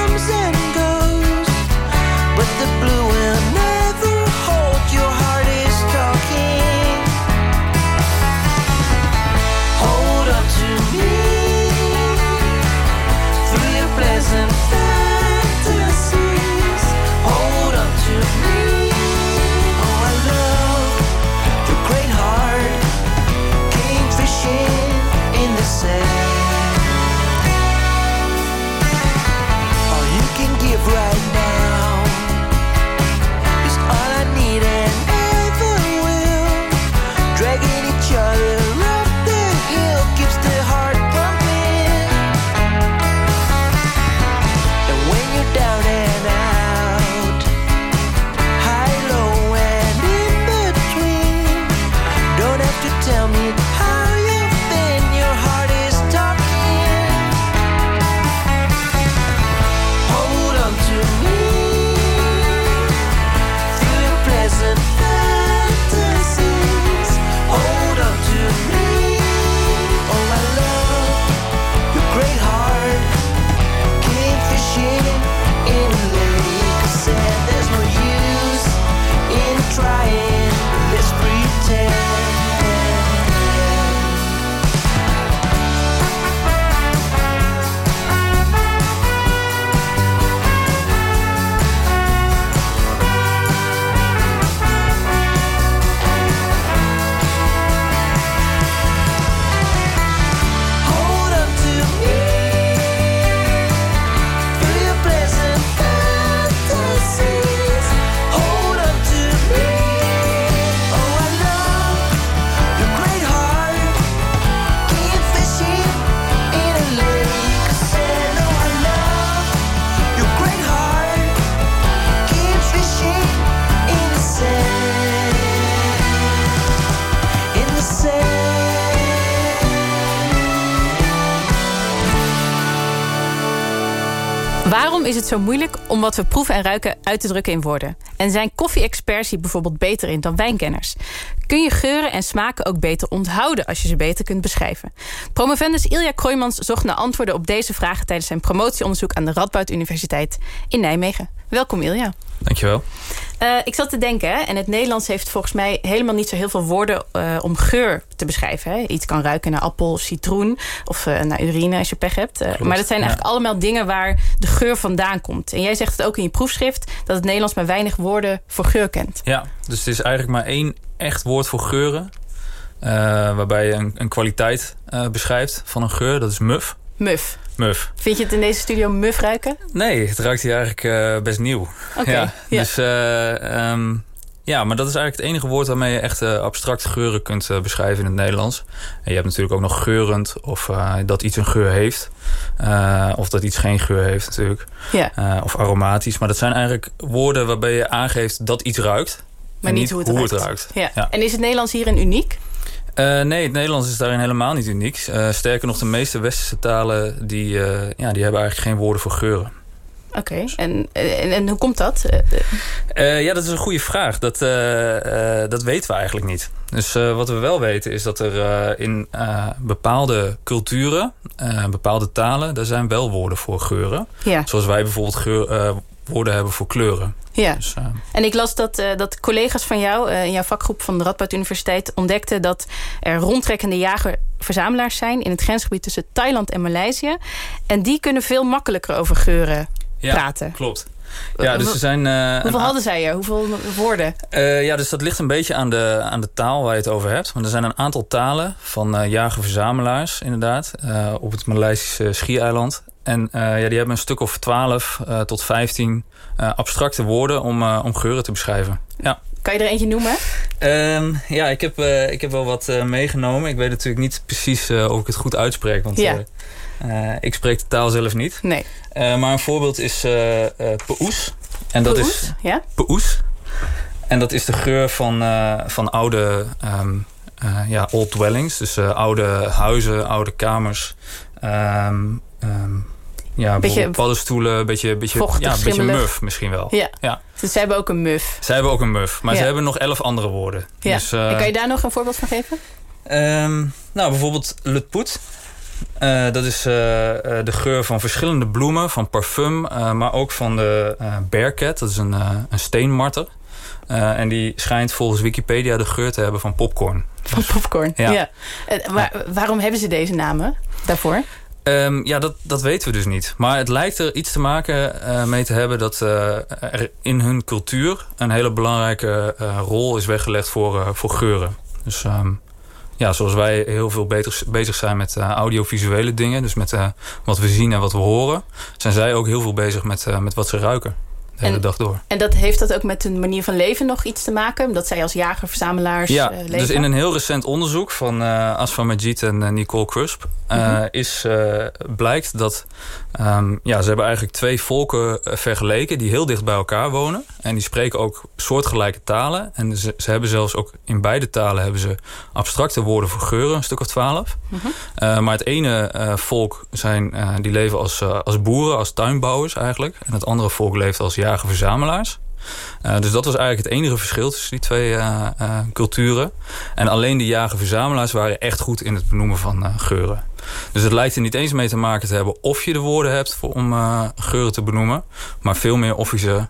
Waarom is het zo moeilijk om wat we proeven en ruiken uit te drukken in woorden? En zijn koffie-experts hier bijvoorbeeld beter in dan wijnkenners? Kun je geuren en smaken ook beter onthouden als je ze beter kunt beschrijven? Promovendus Ilja Kroijmans zocht naar antwoorden op deze vragen tijdens zijn promotieonderzoek aan de Radboud Universiteit in Nijmegen. Welkom Ilja. Dankjewel. Uh, ik zat te denken, hè, en het Nederlands heeft volgens mij helemaal niet zo heel veel woorden uh, om geur te beschrijven. Hè. Iets kan ruiken naar appel, citroen of uh, naar urine als je pech hebt. maar dat zijn eigenlijk allemaal dingen waar de geur vandaan komt. En jij zegt het ook in je proefschrift dat het Nederlands maar weinig woorden voor geur kent. Ja, dus het is eigenlijk maar één echt woord voor geuren. waarbij je een, een kwaliteit beschrijft van een geur, dat is muf. Muf. Muf. Vind je het in deze studio muf ruiken? Nee, het ruikt hier eigenlijk uh, best nieuw. Oké. Okay, ja. ja. Dus um, ja, maar dat is eigenlijk het enige woord waarmee je echt uh, abstracte geuren kunt beschrijven in het Nederlands. En je hebt natuurlijk ook nog geurend of dat iets een geur heeft. of dat iets geen geur heeft natuurlijk. Ja. of aromatisch. Maar dat zijn eigenlijk woorden waarbij je aangeeft dat iets ruikt. Maar niet, niet hoe het hoe ruikt. Het ruikt. Ja. ja. En is het Nederlands hierin uniek? Uh, nee, het Nederlands is daarin helemaal niet uniek. Uh, sterker nog, de meeste westerse talen die, uh, ja, die hebben eigenlijk geen woorden voor geuren. Oké, okay. en, en, en, hoe komt dat? ja, dat is een goede vraag. Dat, dat weten we eigenlijk niet. Dus wat we wel weten is dat er in bepaalde culturen, bepaalde talen... daar zijn wel woorden voor geuren. Ja. Zoals wij bijvoorbeeld geur, woorden hebben voor kleuren. Ja, dus, uh, en ik las dat, uh, dat collega's van jou uh, in jouw vakgroep van de Radboud Universiteit ontdekten dat er rondtrekkende jager-verzamelaars zijn in het grensgebied tussen Thailand en Maleisië. En die kunnen veel makkelijker over geuren praten. Klopt. Ja, dus er zijn, uh, Hoeveel hadden zij er? Hoeveel woorden? Uh, ja, dus dat ligt een beetje aan de, aan de taal waar je het over hebt. Maar er zijn een aantal talen van uh, jager-verzamelaars, inderdaad, op het Maleisische schiereiland. En ja, die hebben een stuk of 12 tot 15 abstracte woorden om, om geuren te beschrijven. Ja. Kan je er eentje noemen? Um, ja, ik heb, ik heb wel wat meegenomen. Ik weet natuurlijk niet precies of ik het goed uitspreek. Want ja. Ik spreek de taal zelf niet. Nee. maar een voorbeeld is peoes. En dat Peoes? is Ja? peoes. En dat is de geur van, van oude um, ja, old dwellings. Dus oude huizen, oude kamers. Um, ja, beetje paddenstoelen, een beetje, beetje, vochtig, ja, een beetje muf misschien wel. Ja. ja. Dus zij hebben ook een muf. Zij hebben ook een muf, maar Ja. ze hebben nog elf andere woorden. Ja. Dus, uh, en kan je daar nog een voorbeeld van geven? um, nou, bijvoorbeeld Lutpoet. Uh, dat is uh, de geur van verschillende bloemen, van parfum, maar ook van de bearcat. Dat is een, een steenmarter. en die schijnt volgens Wikipedia de geur te hebben van popcorn. Van popcorn, Ja. maar waarom hebben ze deze namen daarvoor? Um, ja, dat, dat weten we dus niet. Maar het lijkt er iets te maken uh, mee te hebben dat uh, er in hun cultuur een hele belangrijke uh, rol is weggelegd voor, voor geuren. Dus um, ja, zoals wij heel veel beter, bezig zijn met audiovisuele dingen, dus met wat we zien en wat we horen, zijn zij ook heel veel bezig met, met wat ze ruiken. De hele dag door. En dat heeft dat ook met hun manier van leven nog iets te maken? Dat zij als jager-verzamelaars Ja, eh, leven? dus in een heel recent onderzoek van Asfa Majid en Nicole Crusp... Mhm. is, blijkt dat um, ja, ze hebben eigenlijk twee volken uh, vergeleken... die heel dicht bij elkaar wonen. En die spreken ook soortgelijke talen. En ze, ze hebben zelfs ook in beide talen... hebben ze abstracte woorden voor geuren, een stuk of twaalf. Mhm. Uh, maar het ene uh, volk zijn, uh, die leven als, als boeren, als tuinbouwers eigenlijk. En het andere volk leeft als jager-verzamelaars. Uh, dus dat was eigenlijk het enige verschil tussen die twee uh, uh, culturen. En alleen de jager-verzamelaars waren echt goed in het benoemen van geuren. Dus het lijkt er niet eens mee te maken te hebben of je de woorden hebt voor, om uh, geuren te benoemen. Maar veel meer of je ze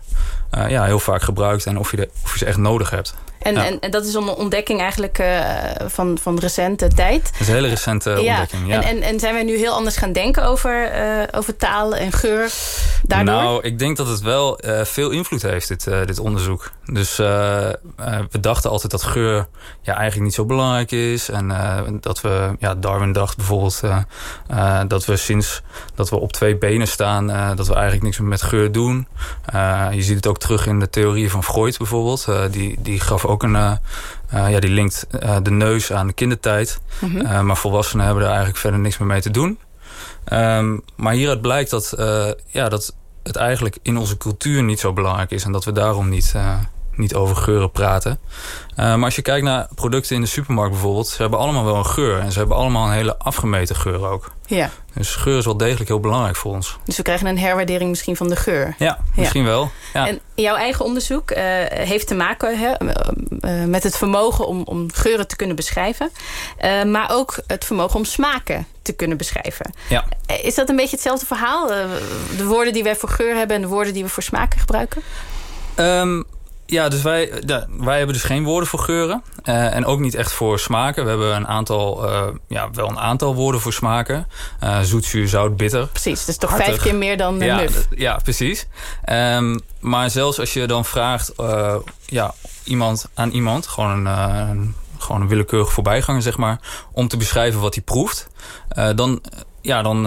uh, ja, heel vaak gebruikt en of je, de, of je ze echt nodig hebt. En, Ja. en, en dat is een ontdekking eigenlijk uh, van, van recente tijd. Dat is een hele recente uh, ontdekking. Ja. En, en, en zijn wij nu heel anders gaan denken over, uh, over taal en geur daardoor? Nou, ik denk dat het wel veel invloed heeft, dit, dit onderzoek. Dus we dachten altijd dat geur ja, eigenlijk niet zo belangrijk is. En dat we, ja, Darwin dacht bijvoorbeeld dat we sinds dat we op twee benen staan, uh, dat we eigenlijk niks meer met geur doen. Je ziet het ook terug in de theorieën van Freud bijvoorbeeld. Die, die gaf ook een, uh, ja, die linkt uh, de neus aan de kindertijd. Mhm. Uh, maar volwassenen hebben er eigenlijk verder niks meer mee te doen. Um, maar hieruit blijkt dat, ja, dat het eigenlijk in onze cultuur niet zo belangrijk is. En dat we daarom niet, niet over geuren praten. Uh, maar als je kijkt naar producten in de supermarkt bijvoorbeeld. Ze hebben allemaal wel een geur. En ze hebben allemaal een hele afgemeten geur ook. Ja. Dus geur is wel degelijk heel belangrijk voor ons. Dus we krijgen een herwaardering misschien van de geur. Ja, misschien wel. Ja. En jouw eigen onderzoek eh, heeft te maken hè, eh, eh, met het vermogen om, om geuren te kunnen beschrijven. Eh, maar ook het vermogen om smaken te kunnen beschrijven. ja. Eh, Is dat een beetje hetzelfde verhaal? Eh, de woorden die wij voor geur hebben en de woorden die we voor smaken gebruiken? Ehm, ja, dus wij, ja, wij hebben dus geen woorden voor geuren. Eh, en ook niet echt voor smaken. We hebben een aantal, eh, ja, wel een aantal woorden voor smaken. Eh, zoet, zuur, zout, bitter. Precies, dus toch Hartig. vijf keer meer dan uh, ja, ja, precies. Ehm, maar zelfs als je dan vraagt ja, iemand aan iemand, gewoon een, gewoon een willekeurige voorbijganger, zeg maar, om te beschrijven wat hij proeft, dan, ja, dan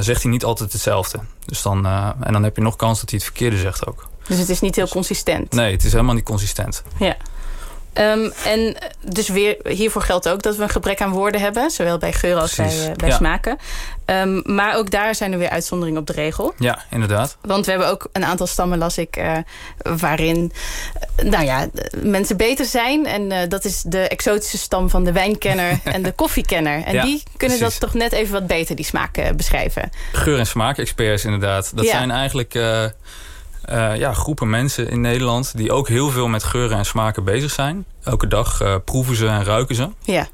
zegt hij niet altijd hetzelfde. Dus dan, en dan heb je nog kans dat hij het verkeerde zegt ook. Dus het is niet heel consistent. Nee, het is helemaal niet consistent. Ja. Ehm, en dus weer, hiervoor geldt ook dat we een gebrek aan woorden hebben. Zowel bij geur als bij, eh, bij ja. smaken. Ehm, maar ook daar zijn er weer uitzonderingen op de regel. Ja, inderdaad. Want we hebben ook een aantal stammen, las ik, eh, waarin eh, nou ja, mensen beter zijn. En dat is de exotische stam van de wijnkenner <laughs> en de koffiekenner. En Ja, die kunnen precies. dat toch net even wat beter, die smaak eh, beschrijven. Geur- en smaakexperts inderdaad. Dat Ja. zijn eigenlijk eh, ja, groepen mensen in Nederland... die ook heel veel met geuren en smaken bezig zijn. Elke dag eh, proeven ze en ruiken ze. Ja.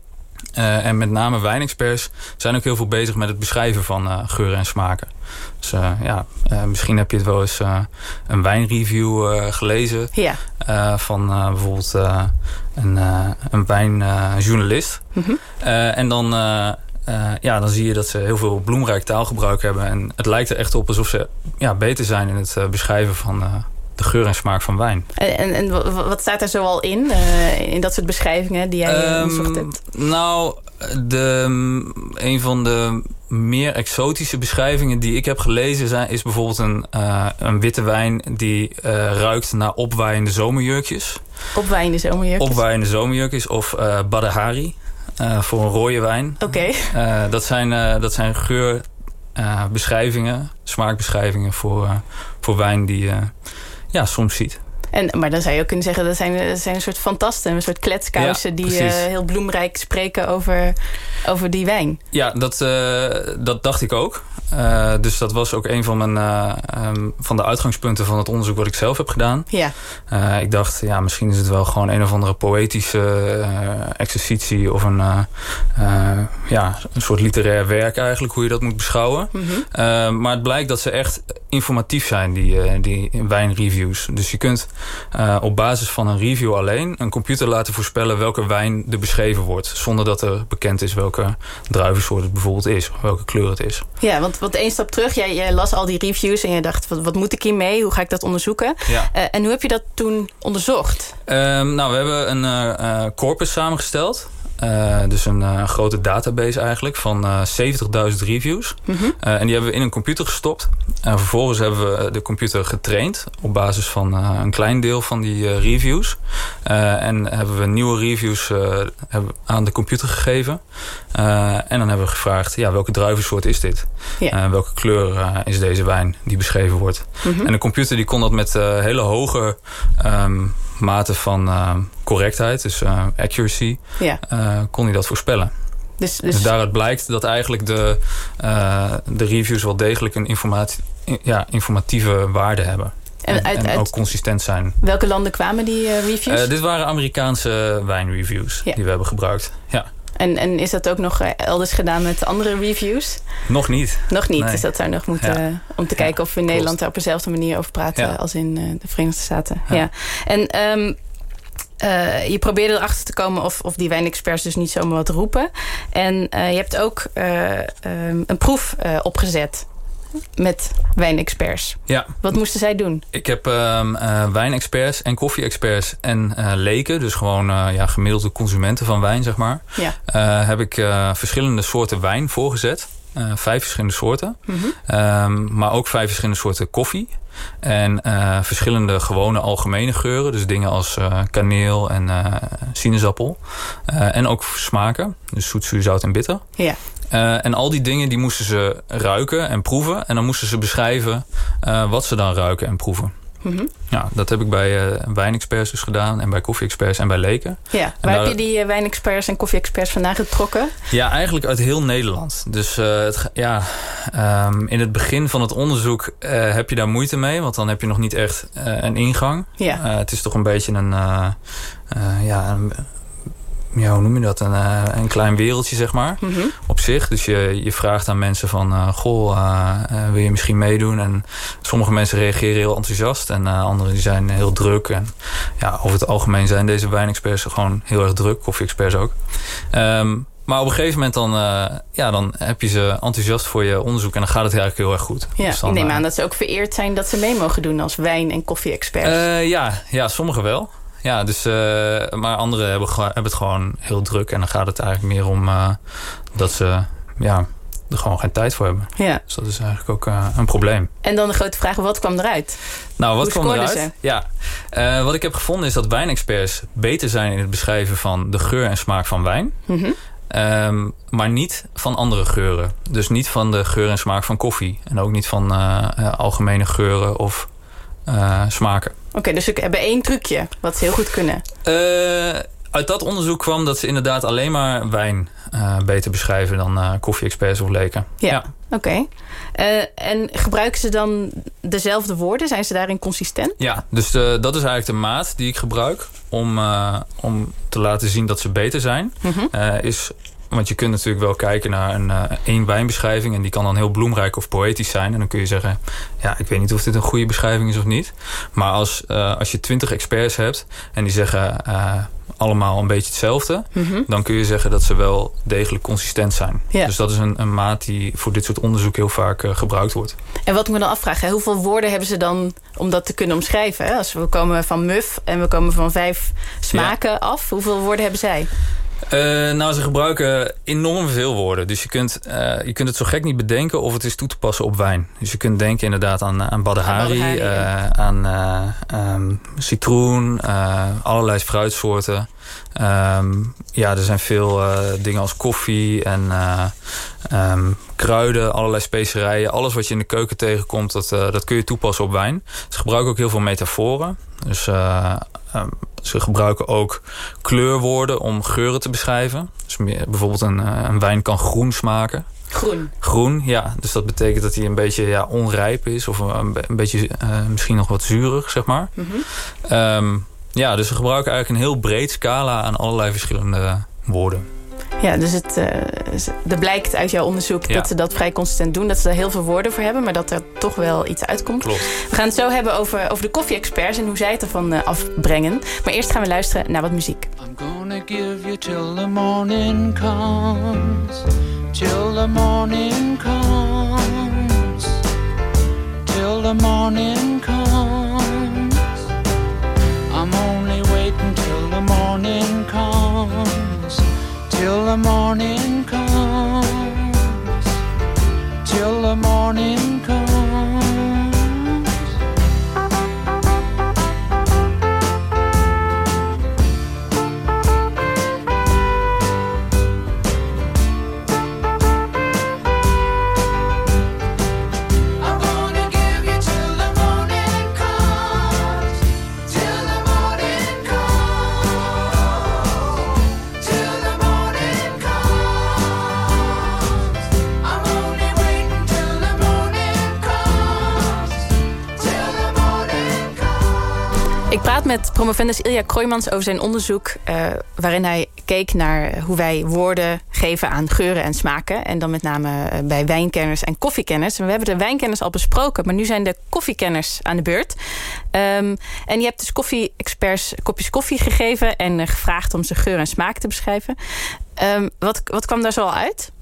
Eh, en met name wijnexperts zijn ook heel veel bezig met het beschrijven van geuren en smaken. Dus ja, misschien heb je het wel eens een wijnreview gelezen. Ja. van bijvoorbeeld een, een wijnjournalist. Mhm. En dan, eh, ja, dan zie je dat ze heel veel bloemrijk taalgebruik hebben. En het lijkt er echt op alsof ze ja, beter zijn in het eh, beschrijven van eh, de geur en smaak van wijn. En, en, en wa- wat staat er zoal in, in dat soort beschrijvingen die jij eh, Ehm, onderzocht hebt? Nou, de, een van de meer exotische beschrijvingen die ik heb gelezen... Zijn, is bijvoorbeeld een, een witte wijn die ruikt naar opwaaiende zomerjurkjes. Opwaaiende zomerjurkjes. Opwaaiende zomerjurkjes of Badahari eh, voor een rode wijn. Oké. Eh, dat zijn, eh, dat zijn geurbeschrijvingen, smaakbeschrijvingen voor, voor wijn die je ja, soms ziet. En, maar dan zou je ook kunnen zeggen, dat zijn, dat zijn een soort fantasten. Een soort kletskousen Ja, die eh, heel bloemrijk spreken over, over die wijn. Ja, dat, eh, dat dacht ik ook. Eh, dus dat was ook een van, mijn, eh, ehm, van de uitgangspunten van het onderzoek wat ik zelf heb gedaan. Ja. Ik dacht, ja, misschien is het wel gewoon een of andere poëtische exercitie of een, ja, een soort literair werk eigenlijk, hoe je dat moet beschouwen. Mhm. Maar het blijkt dat ze echt informatief zijn, die, die wijnreviews. Dus je kunt eh, op basis van een review alleen een computer laten voorspellen welke wijn er beschreven wordt. Zonder dat er bekend is welke druivensoort het bijvoorbeeld is, of welke kleur het is. Ja, want, want één stap terug, jij, jij las al die reviews en je dacht, wat, wat moet ik hiermee? Hoe ga ik dat onderzoeken? Ja. Eh, en hoe heb je dat toen onderzocht? Ehm, nou, we hebben een eh, corpus samengesteld. Eh, dus een eh, grote database eigenlijk van eh 70.000 reviews. Mhm. Eh, en die hebben we in een computer gestopt. En vervolgens hebben we de computer getraind op basis van eh, een klein deel van die eh, reviews. Eh, en hebben we nieuwe reviews eh, aan de computer gegeven. Eh, en dan hebben we gevraagd, ja, welke druivensoort is dit? Eh, welke kleur eh, is deze wijn die beschreven wordt? Mhm. En de computer die kon dat met eh, hele hoge ehm, mate van eh, correctheid, dus eh, accuracy, Ja. eh, kon hij dat voorspellen. Dus, Dus, dus, daaruit blijkt dat eigenlijk de, de reviews wel degelijk een informatie, ja, informatieve waarde hebben. En En, uit- en uit- ook consistent zijn. welke landen kwamen die reviews? Dit waren Amerikaanse wijnreviews Ja. die we hebben gebruikt. Ja, en, en is dat ook nog eh, elders gedaan met andere reviews? nog niet. Nog niet, Nee. dus dat zou nog moeten... Ja. om te kijken of we in klopt. Nederland daar op dezelfde manier over praten... Als in eh, de Verenigde Staten. Ja. En ehm, eh, je probeerde erachter te komen of, of die wijnexperts dus niet zomaar wat roepen. En eh, je hebt ook eh, ehm, een proef eh, opgezet met wijnexperts. Ja, Wat moesten zij doen? ik heb eh, wijnexperts en koffie-experts en eh, leken, dus gewoon eh, ja, gemiddelde consumenten van wijn, zeg maar. Ja. heb ik verschillende soorten wijn voorgezet. Vijf verschillende soorten. Mhm. Ehm, maar ook vijf verschillende soorten koffie. En eh, verschillende gewone algemene geuren. Dus dingen als eh, kaneel en eh, sinaasappel. En ook smaken. Dus zoet, zuur, zout en bitter. Ja. En al die dingen die moesten ze ruiken en proeven. En dan moesten ze beschrijven wat ze dan ruiken en proeven. Mhm. Ja, dat heb ik bij eh wijnexperts dus gedaan. En bij koffie-experts en bij leken. Ja, En waar daar- heb je die eh, wijnexperts en koffie-experts vandaan getrokken? Ja, eigenlijk uit heel Nederland. Dus eh, het, ja, ehm, in het begin van het onderzoek heb je daar moeite mee. Want dan heb je nog niet echt een ingang. Ja. Het is toch een beetje een... ja, een, ja, hoe noem je dat? Een, eh, een klein wereldje, zeg maar. Mhm. Op zich. Dus je, je vraagt aan mensen van... eh, goh, eh, wil je misschien meedoen? En sommige mensen reageren heel enthousiast. En anderen die zijn heel druk. En ja, over het algemeen zijn deze wijnexperts gewoon heel erg druk. Koffie-experts ook. Ehm, maar op een gegeven moment dan, ja, dan heb je ze enthousiast voor je onderzoek. En dan gaat het eigenlijk heel erg goed. Ja, Dus dan, ik neem aan dat ze ook vereerd zijn dat ze mee mogen doen als wijn- en koffie-experts. eh, ja, ja, sommigen wel. Ja, dus, eh, maar anderen hebben, hebben het gewoon heel druk. En dan gaat het eigenlijk meer om eh, dat ze ja, er gewoon geen tijd voor hebben. ja. Dus dat is eigenlijk ook eh, een probleem. En dan de grote vraag, wat kwam eruit? Nou, wat Hoe kwam eruit? Ja, wat ik heb gevonden is dat wijnexperts beter zijn in het beschrijven van de geur en smaak van wijn. Mhm. Ehm, maar niet van andere geuren. Dus niet van de geur en smaak van koffie. En ook niet van algemene geuren of smaken. Oké, dus we hebben één trucje wat ze heel goed kunnen. Eh, uit dat onderzoek kwam dat ze inderdaad alleen maar wijn eh, beter beschrijven dan eh koffie-experts of leken. Ja. Oké. En gebruiken ze dan dezelfde woorden? Zijn ze daarin consistent? Ja, dus dat is eigenlijk de maat die ik gebruik om, om te laten zien dat ze beter zijn. Mhm. Is, want je kunt natuurlijk wel kijken naar een eh, één wijnbeschrijving en die kan dan heel bloemrijk of poëtisch zijn. En dan kun je zeggen, ja, ik weet niet of dit een goede beschrijving is of niet. Maar als, eh, als je twintig experts hebt en die zeggen eh, allemaal een beetje hetzelfde, Mhm. dan kun je zeggen dat ze wel degelijk consistent zijn. Ja. Dus dat is een, een maat die voor dit soort onderzoek heel vaak gebruikt wordt. En wat ik me dan afvraag, hè, hoeveel woorden hebben ze dan om dat te kunnen omschrijven? Hè? Als we komen van muf en we komen van vijf smaken af, hoeveel woorden hebben zij? Eh, nou, ze gebruiken enorm veel woorden. Dus je kunt, eh, je kunt het zo gek niet bedenken of het is toe te passen op wijn. Dus je kunt denken inderdaad aan, aan Badahari, Aan Badahari, eh, aan eh, ehm, citroen, allerlei fruitsoorten. Ehm, ja, er zijn veel dingen als koffie en eh, ehm, kruiden, allerlei specerijen. Alles wat je in de keuken tegenkomt, dat, dat kun je toepassen op wijn. Ze gebruiken ook heel veel metaforen. Dus ze gebruiken ook kleurwoorden om geuren te beschrijven. Dus meer- bijvoorbeeld een, eh, een wijn kan groen smaken. Groen. Groen, ja. Dus dat betekent dat hij een beetje ja, onrijp is. Of een, be- een beetje eh, misschien nog wat zuurig, zeg maar. Mhm. Ehm, ja, dus ze gebruiken eigenlijk een heel breed scala aan allerlei verschillende woorden. Ja, dus het eh, z- er blijkt uit jouw onderzoek Ja. dat ze dat vrij consistent doen. Dat ze daar heel veel woorden voor hebben, maar dat er toch wel iets uitkomt. Klopt. We gaan het zo hebben over, over de koffie-experts en hoe zij het ervan eh, afbrengen. Maar eerst gaan we luisteren naar wat muziek. I'm gonna give you till the morning comes, till the morning comes, till the morning comes. I'm only waiting till the morning comes, morning met promovendus Ilja Kroijmans over zijn onderzoek... eh, waarin hij keek naar hoe wij woorden geven aan geuren en smaken. En dan met name eh, bij wijnkenners en koffiekenners. En we hebben de wijnkenners al besproken... maar nu zijn de koffiekenners aan de beurt. Ehm, en je hebt dus koffie-experts kopjes koffie gegeven... en eh, gevraagd om ze geur en smaak te beschrijven. Ehm, wat, wat kwam daar zo al uit?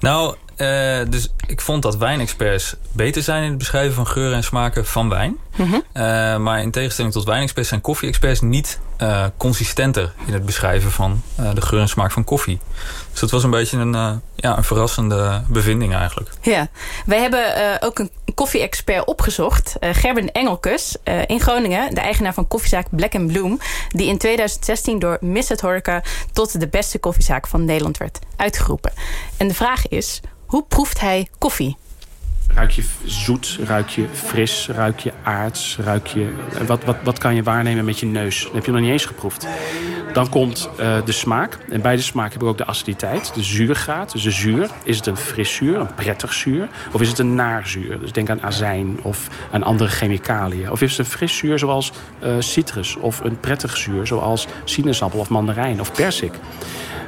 Nou, eh, dus ik vond dat wijnexperts beter zijn in het beschrijven van geuren en smaken van wijn. Mhm. Eh, maar in tegenstelling tot wijnexperts zijn koffie-experts niet eh, consistenter in het beschrijven van de geur en smaak van koffie. Dus dat was een beetje een, ja, een verrassende bevinding eigenlijk. Ja, wij hebben ook een koffie-expert opgezocht. Gerben Engelkes eh, in Groningen. De eigenaar van koffiezaak Black Bloom. Die in 2016 door Miss het Horeca tot de beste koffiezaak van Nederland werd uitgeroepen. En de vraag is, hoe proeft hij koffie? ruik je zoet, ruik je fris, ruik je aards, ruik je... Wat, wat, wat kan je waarnemen met je neus? Dat heb je nog niet eens geproefd. Dan komt eh, de smaak. En bij de smaak heb ik ook de aciditeit, de zuurgraad. Dus de zuur. Is het een fris zuur, een prettig zuur? Of is het een naar zuur? Dus denk aan azijn of aan andere chemicaliën. Of is het een fris zuur zoals eh, citrus? Of een prettig zuur zoals sinaasappel of mandarijn of persik?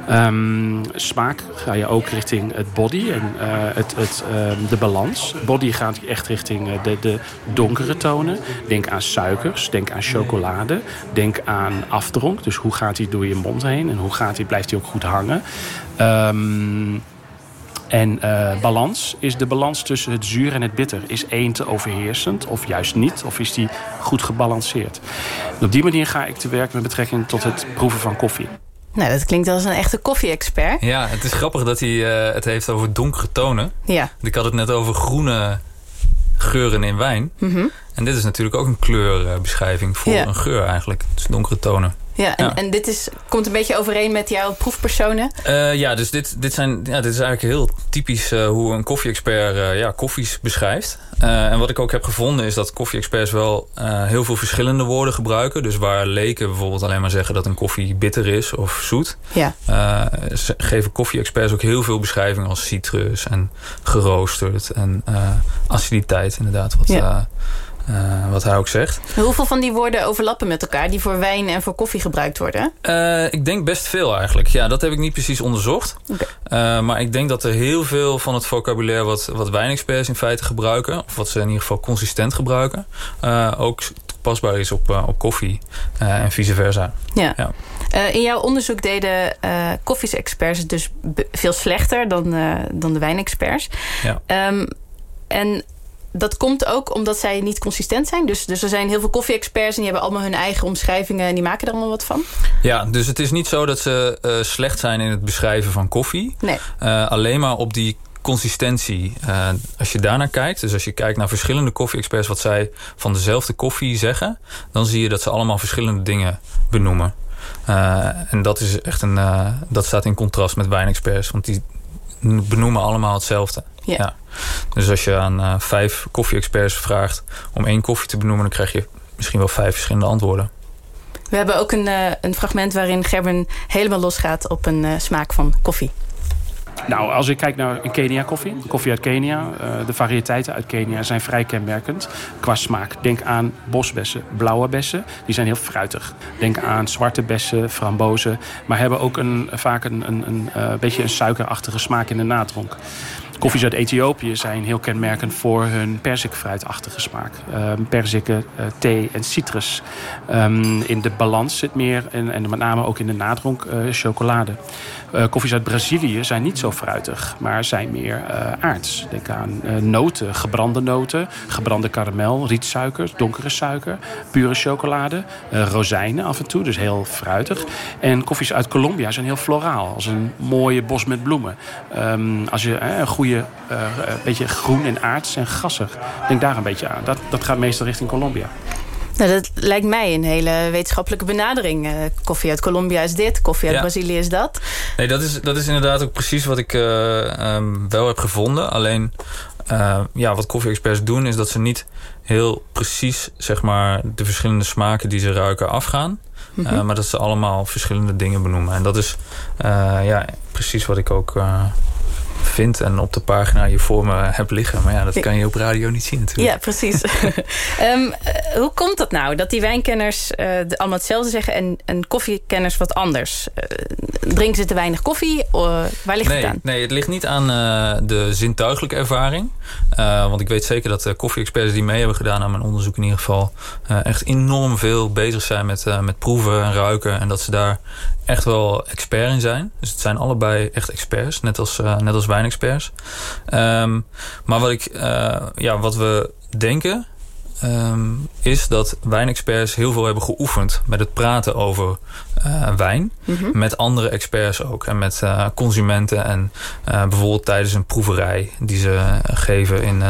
Ehm, smaak ga je ook richting het body en eh, het, het, ehm, de balans. Body gaat echt richting eh, de, de donkere tonen. Denk aan suikers, denk aan chocolade, denk aan afdronk. Dus hoe gaat die door je mond heen en hoe gaat die, blijft die ook goed hangen. Ehm, en eh, balans is de balans tussen het zuur en het bitter. Is één te overheersend of juist niet? Of is die goed gebalanceerd? Op die manier ga ik te werk met betrekking tot het proeven van koffie. Nou, dat klinkt als een echte koffie-expert. Ja, het is grappig dat hij eh, het heeft over donkere tonen. Ja. Ik had het net over groene geuren in wijn. Mhm. En dit is natuurlijk ook een kleurbeschrijving voor Ja. een geur eigenlijk. Dus donkere tonen. Ja, en, Ja. en dit is, komt een beetje overeen met jouw proefpersonen. Eh, ja, dus dit, dit, zijn, ja, dit is eigenlijk heel typisch eh, hoe een koffie-expert eh, ja, koffies beschrijft. En wat ik ook heb gevonden is dat koffie-experts wel heel veel verschillende woorden gebruiken. Dus waar leken bijvoorbeeld alleen maar zeggen dat een koffie bitter is of zoet. Ja. geven koffie-experts ook heel veel beschrijvingen als citrus en geroosterd en aciditeit inderdaad. Wat, Ja. Eh, wat hij ook zegt. Hoeveel van die woorden overlappen met elkaar die voor wijn en voor koffie gebruikt worden? Eh, ik denk best veel eigenlijk. Ja, dat heb ik niet precies onderzocht. Eh, maar ik denk dat er heel veel van het vocabulaire wat, wat wijnexperts in feite gebruiken... of wat ze in ieder geval consistent gebruiken... ook toepasbaar is op, op koffie en vice versa. Ja. Ja. In jouw onderzoek deden koffies-experts dus veel slechter dan, dan de wijnexperts. Ja. Ehm, en dat komt ook omdat zij niet consistent zijn. Dus, dus er zijn heel veel koffie-experts en die hebben allemaal hun eigen omschrijvingen en die maken er allemaal wat van. Ja, dus het is niet zo dat ze eh, slecht zijn in het beschrijven van koffie. Nee. Eh, alleen maar op die consistentie. Eh, als je daarnaar kijkt, dus als je kijkt naar verschillende koffie-experts... wat zij van dezelfde koffie zeggen... dan zie je dat ze allemaal verschillende dingen benoemen. En dat, is echt een, dat staat in contrast met wijnexperts. Want die benoemen allemaal hetzelfde. Ja. Dus als je aan eh, vijf koffie-experts vraagt... om één koffie te benoemen... dan krijg je misschien wel vijf verschillende antwoorden. We hebben ook een, eh, een fragment waarin Gerben helemaal losgaat op een eh, smaak van koffie. Nou, als ik kijk naar een Kenia koffie, koffie uit Kenia, eh, de variëteiten uit Kenia zijn vrij kenmerkend qua smaak. Denk aan bosbessen, blauwe bessen, die zijn heel fruitig. Denk aan zwarte bessen, frambozen, maar hebben ook een, vaak een, een, eh, beetje een suikerachtige smaak in de nadronk. Koffies uit Ethiopië zijn heel kenmerkend voor hun perzikfruitachtige smaak. Ehm perziken, eh, thee en citrus. Ehm, in de balans zit meer, en, en met name ook in de nadronk, eh, chocolade. Eh, koffies uit Brazilië zijn niet zo fruitig, maar zijn meer aards. Denk aan noten, gebrande noten, gebrande karamel, rietsuiker, donkere suiker, pure chocolade, rozijnen af en toe, dus heel fruitig. En koffies uit Colombia zijn heel floraal, als een mooie bos met bloemen. Ehm, als je een eh, een beetje groen en aards en gassig, denk daar een beetje aan. Dat, dat gaat meestal richting Colombia. Nou, dat lijkt mij een hele wetenschappelijke benadering. Eh, koffie uit Colombia is dit, koffie uit Ja. Brazilië is dat. Nee, dat is, dat is inderdaad ook precies wat ik eh, ehm, wel heb gevonden. Alleen, eh, ja, wat koffie-experts doen... is dat ze niet heel precies zeg maar, de verschillende smaken die ze ruiken afgaan. Mhm. Eh, maar dat ze allemaal verschillende dingen benoemen. En dat is eh, ja, precies wat ik ook eh, vind... en op de pagina hier voor me heb liggen. Maar ja, dat kan je op radio niet zien natuurlijk. Ja, precies. <laughs> Ehm, eh, hoe komt dat nou? Dat die wijnkenners eh, allemaal hetzelfde zeggen en, en koffiekenners wat anders? Eh, drinken ze te weinig koffie? Waar ligt nee, het aan? Nee, het ligt niet aan de zintuigelijke ervaring. Want ik weet zeker dat de koffie-experts die mee hebben gedaan aan mijn onderzoek in ieder geval... echt enorm veel bezig zijn met, met proeven en ruiken. En dat ze daar echt wel expert in zijn. Dus het zijn allebei echt experts, net als, net als wijnexperts. Ehm, maar wat, ik, eh, ja, wat we denken... ehm, is dat wijnexperts heel veel hebben geoefend met het praten over eh, wijn. Mhm. Met andere experts ook. En met eh, consumenten. En bijvoorbeeld tijdens een proeverij die ze geven in,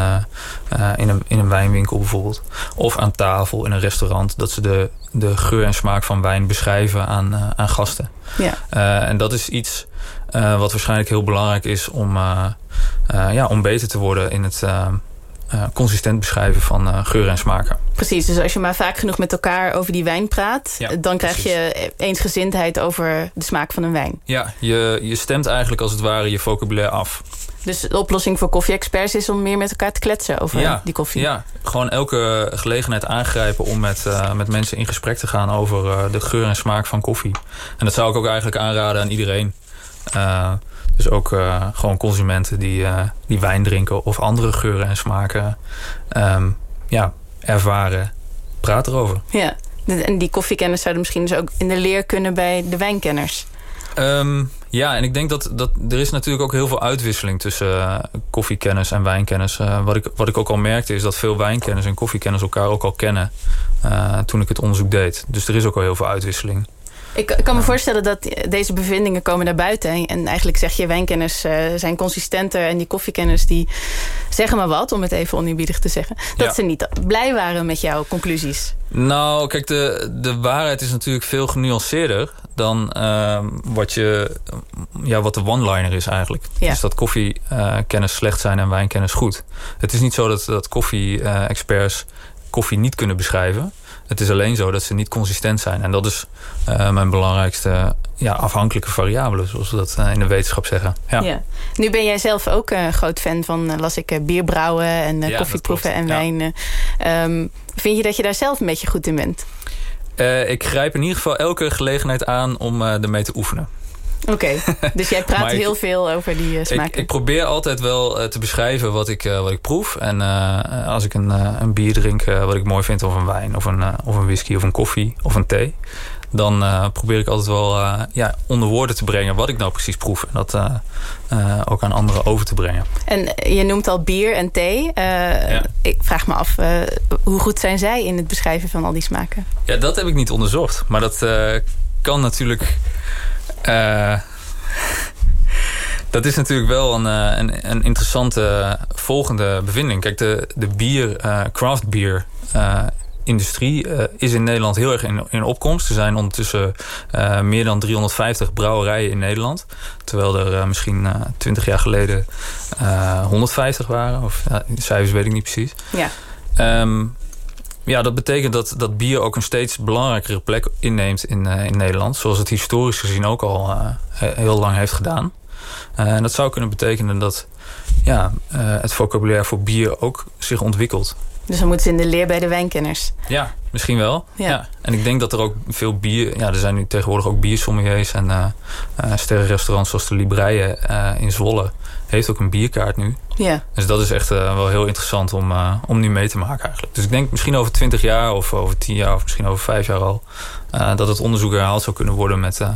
in, een, in een wijnwinkel bijvoorbeeld. Of aan tafel in een restaurant. Dat ze de, de geur en smaak van wijn beschrijven aan, aan gasten. Ja. En dat is iets eh, wat waarschijnlijk heel belangrijk is om, eh, eh, ja, om beter te worden in het, consistent beschrijven van geuren en smaken. Precies, dus als je maar vaak genoeg met elkaar over die wijn praat... Ja, dan krijg je eensgezindheid over de smaak van een wijn. Ja, je, je stemt eigenlijk als het ware je vocabulaire af. Dus de oplossing voor koffie-experts is om meer met elkaar te kletsen over ja, die koffie. Ja, gewoon elke gelegenheid aangrijpen om met, met mensen in gesprek te gaan over de geur en smaak van koffie. En dat zou ik ook eigenlijk aanraden aan iedereen. Eh, dus ook eh, gewoon consumenten die, eh, die wijn drinken of andere geuren en smaken ehm, ja, ervaren. Praat erover. Ja, en die koffiekenners zouden misschien dus ook in de leer kunnen bij de wijnkenners. Ehm, ja, en ik denk dat, dat er is natuurlijk ook heel veel uitwisseling tussen koffiekennis en wijnkennis. Wat, ik, wat ik ook al merkte is dat veel wijnkennis en koffiekenners elkaar ook al kennen eh, toen ik het onderzoek deed. Dus er is ook al heel veel uitwisseling. Ik, ik kan me voorstellen dat deze bevindingen komen naar buiten. En eigenlijk zeg je, wijnkenners eh, zijn consistenter... en die koffiekenners die zeggen maar wat, om het even oneerbiedig te zeggen. Dat Ja. ze niet blij waren met jouw conclusies. Nou, kijk, de, de waarheid is natuurlijk veel genuanceerder dan ehm, wat, je, ja, wat de one-liner is eigenlijk. Ja. Dus dat koffiekennis slecht zijn en wijnkennis goed. Het is niet zo dat, dat koffie-experts koffie niet kunnen beschrijven. Het is alleen zo dat ze niet consistent zijn. En dat is eh, mijn belangrijkste ja, afhankelijke variabele, zoals we dat eh, in de wetenschap zeggen. Ja. Ja. Nu ben jij zelf ook een groot fan van, eh, las ik, bierbrouwen en Ja, koffieproeven en wijnen. Ehm, vind je dat je daar zelf een beetje goed in bent? Ik grijp in ieder geval elke gelegenheid aan om ermee te oefenen. Oké, dus jij praat <laughs> ik- heel veel over die eh, smaken. Ik, ik probeer altijd wel eh, te beschrijven wat ik, eh, wat ik proef. En als ik een, een bier drink wat ik mooi vind, of een wijn, of een, of een whisky, of een koffie, of een thee. Dan probeer ik altijd wel ja, onder woorden te brengen wat ik nou precies proef. En dat ook aan anderen over te brengen. En je noemt al bier en thee. Ik vraag me af, hoe goed zijn zij in het beschrijven van al die smaken? Ja, dat heb ik niet onderzocht. Maar dat kan natuurlijk. Eh, <laughs> dat is natuurlijk wel een, eh, een, een interessante volgende bevinding. Kijk, de, de bier, eh, craft beer. industrie eh, is in Nederland heel erg in, in opkomst. Er zijn ondertussen meer dan 350 brouwerijen in Nederland. Terwijl er misschien eh 20 jaar geleden eh 150 waren. Of cijfers weet ik niet precies. Ja. Ehm, ja, dat betekent dat, dat bier ook een steeds belangrijkere plek inneemt in, eh, in Nederland. Zoals het historisch gezien ook al eh, he- heel lang heeft gedaan. Eh, en dat zou kunnen betekenen dat ja, het vocabulaire voor bier ook zich ontwikkelt. Dus dan moeten ze in de leer bij de wijnkenners. Ja, misschien wel. Ja. Ja. En ik denk dat er ook veel bier... Ja, er zijn nu tegenwoordig ook biersommeliers en eh eh, sterrenrestaurants zoals de Libreien eh, in Zwolle. Heeft ook een bierkaart nu. Ja. Dus dat is echt wel heel interessant om, om nu mee te maken eigenlijk. Dus ik denk misschien over 20 jaar of over 10 jaar of misschien over 5 jaar al... dat het onderzoek herhaald zou kunnen worden met, eh,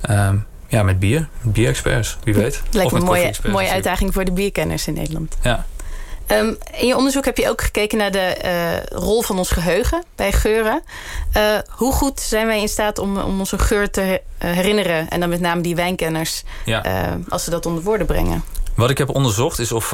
ehm, ja, met bier. Bierexperts, wie weet. Lijkt Of me een mooie, mooie natuurlijk. uitdaging voor de bierkenners in Nederland. Ja. Ehm, in je onderzoek heb je ook gekeken naar de eh, rol van ons geheugen bij geuren. Eh, hoe goed zijn wij in staat om, om onze geur te eh, herinneren? En dan met name die wijnkenners, Ja. als ze dat onder woorden brengen. Wat ik heb onderzocht is of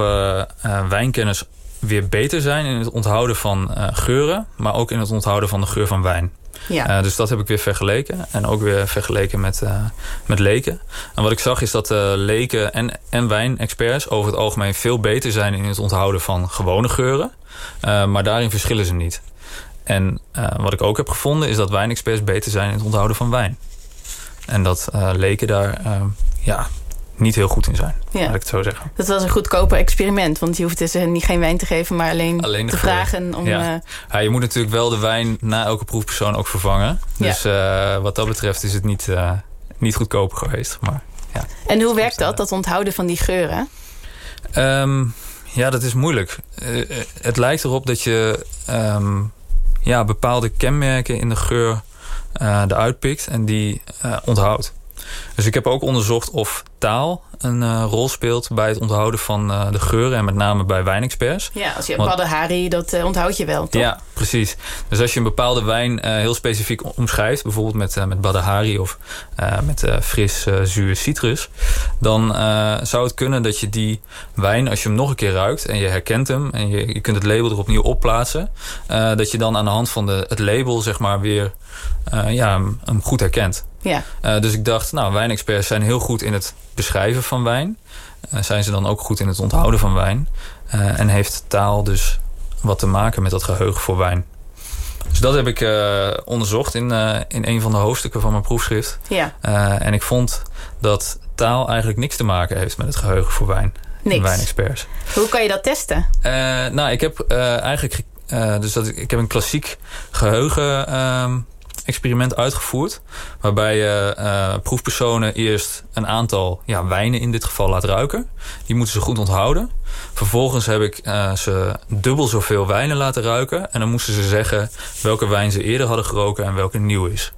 wijnkenners weer beter zijn in het onthouden van geuren, maar ook in het onthouden van de geur van wijn. Ja. Eh, dus dat heb ik weer vergeleken. En ook weer vergeleken met, eh, met leken. En wat ik zag is dat eh, leken en, en wijnexperts over het algemeen veel beter zijn in het onthouden van gewone geuren. Maar daarin verschillen ze niet. En wat ik ook heb gevonden is dat wijnexperts beter zijn in het onthouden van wijn. En dat leken daar ja, niet heel goed in zijn, Ja. laat ik het zo zeggen. Dat was een goedkoper experiment. Want je hoeft dus niet geen wijn te geven, maar alleen, te geur. vragen om... Ja. eh, Ja, je moet natuurlijk wel de wijn na elke proefpersoon ook vervangen. Ja. Dus eh, wat dat betreft is het niet, eh, niet goedkoper geweest. Maar, ja. en hoe werkt dat, dat onthouden van die geuren? Ehm, ja, dat is moeilijk. Eh, eh, het lijkt erop dat je ehm, ja, bepaalde kenmerken in de geur eh eruit pikt en die eh, onthoudt. Dus ik heb ook onderzocht of taal een eh, rol speelt bij het onthouden van eh, de geuren en met name bij wijnexperts. Ja, als je Want- Badahari, dat eh, onthoud je wel, toch? Ja, precies. Dus als je een bepaalde wijn heel specifiek omschrijft, bijvoorbeeld met, met Badahari of met fris zuur citrus, dan zou het kunnen dat je die wijn, als je hem nog een keer ruikt en je herkent hem en je, je kunt het label er opnieuw opplaatsen, dat je dan aan de hand van de, het label zeg maar weer ja, hem goed herkent. Ja. Eh, dus ik dacht, nou, wijnexperts zijn heel goed in het beschrijven van wijn. Eh, zijn ze dan ook goed in het onthouden van wijn? Eh, en heeft taal dus wat te maken met dat geheugen voor wijn? Dus dat heb ik onderzocht in, in een van de hoofdstukken van mijn proefschrift. Ja. En ik vond dat taal eigenlijk niks te maken heeft met het geheugen voor wijn. Niks. Wijnexperts. Hoe kan je dat testen? Nou, ik heb eigenlijk... ge- dus dat, ik ik heb een klassiek geheugen ehm, experiment uitgevoerd. Waarbij je eh, proefpersonen eerst een aantal ja, wijnen in dit geval laat ruiken. Die moeten ze goed onthouden. Vervolgens heb ik eh, ze dubbel zoveel wijnen laten ruiken. En dan moesten ze zeggen welke wijn ze eerder hadden geroken en welke nieuw is.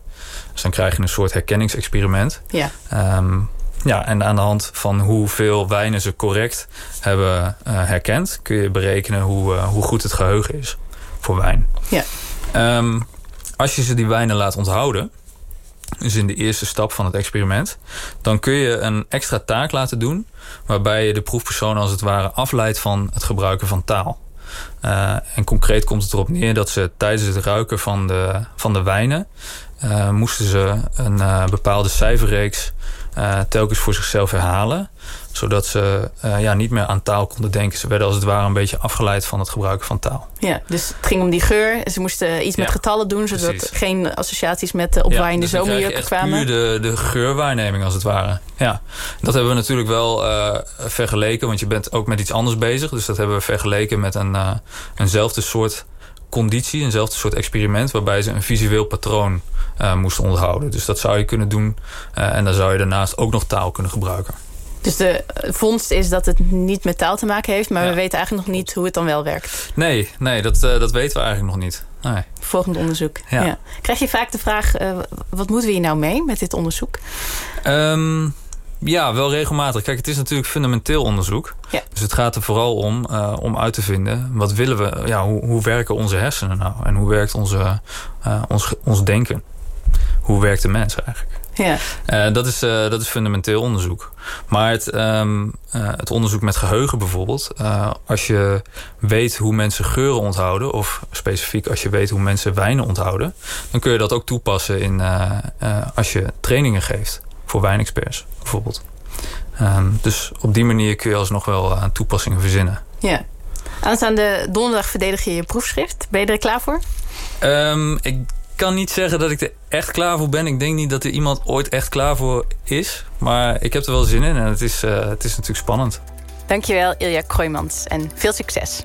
Dus dan krijg je een soort herkenningsexperiment. Ja. Ehm, ja, en aan de hand van hoeveel wijnen ze correct hebben eh, herkend... kun je berekenen hoe, hoe goed het geheugen is voor wijn. Ja. Ehm, als je ze die wijnen laat onthouden... dus in de eerste stap van het experiment... dan kun je een extra taak laten doen... waarbij je de proefpersoon als het ware afleidt van het gebruiken van taal. Eh, en concreet komt het erop neer dat ze tijdens het ruiken van de, van de wijnen... eh, moesten ze een eh, bepaalde cijferreeks eh, telkens voor zichzelf herhalen. Zodat ze eh, ja, niet meer aan taal konden denken. Ze werden als het ware een beetje afgeleid van het gebruiken van taal. Ja, dus het ging om die geur. Ze moesten iets met Ja, getallen doen, zodat precies. geen associaties met de opwaaiende dus zomerjukken echt kwamen. puur de, de geurwaarneming als het ware. Ja, dat hebben we natuurlijk wel eh, vergeleken, want je bent ook met iets anders bezig. Dus dat hebben we vergeleken met een, eenzelfde soort conditie, eenzelfde soort experiment, waarbij ze een visueel patroon eh, moesten onthouden. Dus dat zou je kunnen doen eh, en dan zou je daarnaast ook nog taal kunnen gebruiken. Dus de vondst is dat het niet met taal te maken heeft, maar we weten eigenlijk nog niet hoe het dan wel werkt. Nee, nee dat, eh, dat weten we eigenlijk nog niet. Nee. Volgend onderzoek. Ja. Krijg je vaak de vraag, wat moeten we hier nou mee met dit onderzoek? Ehm, ja, wel regelmatig. Kijk, het is natuurlijk fundamenteel onderzoek. Ja. Dus het gaat er vooral om, eh, om uit te vinden... wat willen we, ja, hoe, hoe werken onze hersenen nou? En hoe werkt onze, eh, ons, ons denken? Hoe werkt de mens eigenlijk? Ja. Eh, dat, is, dat is fundamenteel onderzoek. Maar het, ehm, eh, het onderzoek met geheugen bijvoorbeeld... als je weet hoe mensen geuren onthouden... of specifiek als je weet hoe mensen wijnen onthouden... dan kun je dat ook toepassen in, als je trainingen geeft... voor wijnexperts bijvoorbeeld. Ehm, dus op die manier kun je alsnog wel eh, toepassingen verzinnen. Ja. Aanstaande donderdag verdedig je je proefschrift. Ben je er klaar voor? Ehm, ik kan niet zeggen dat ik er echt klaar voor ben. Ik denk niet dat er iemand ooit echt klaar voor is. Maar ik heb er wel zin in en het is, eh, het is natuurlijk spannend. Dankjewel Ilja Kroijmans en veel succes.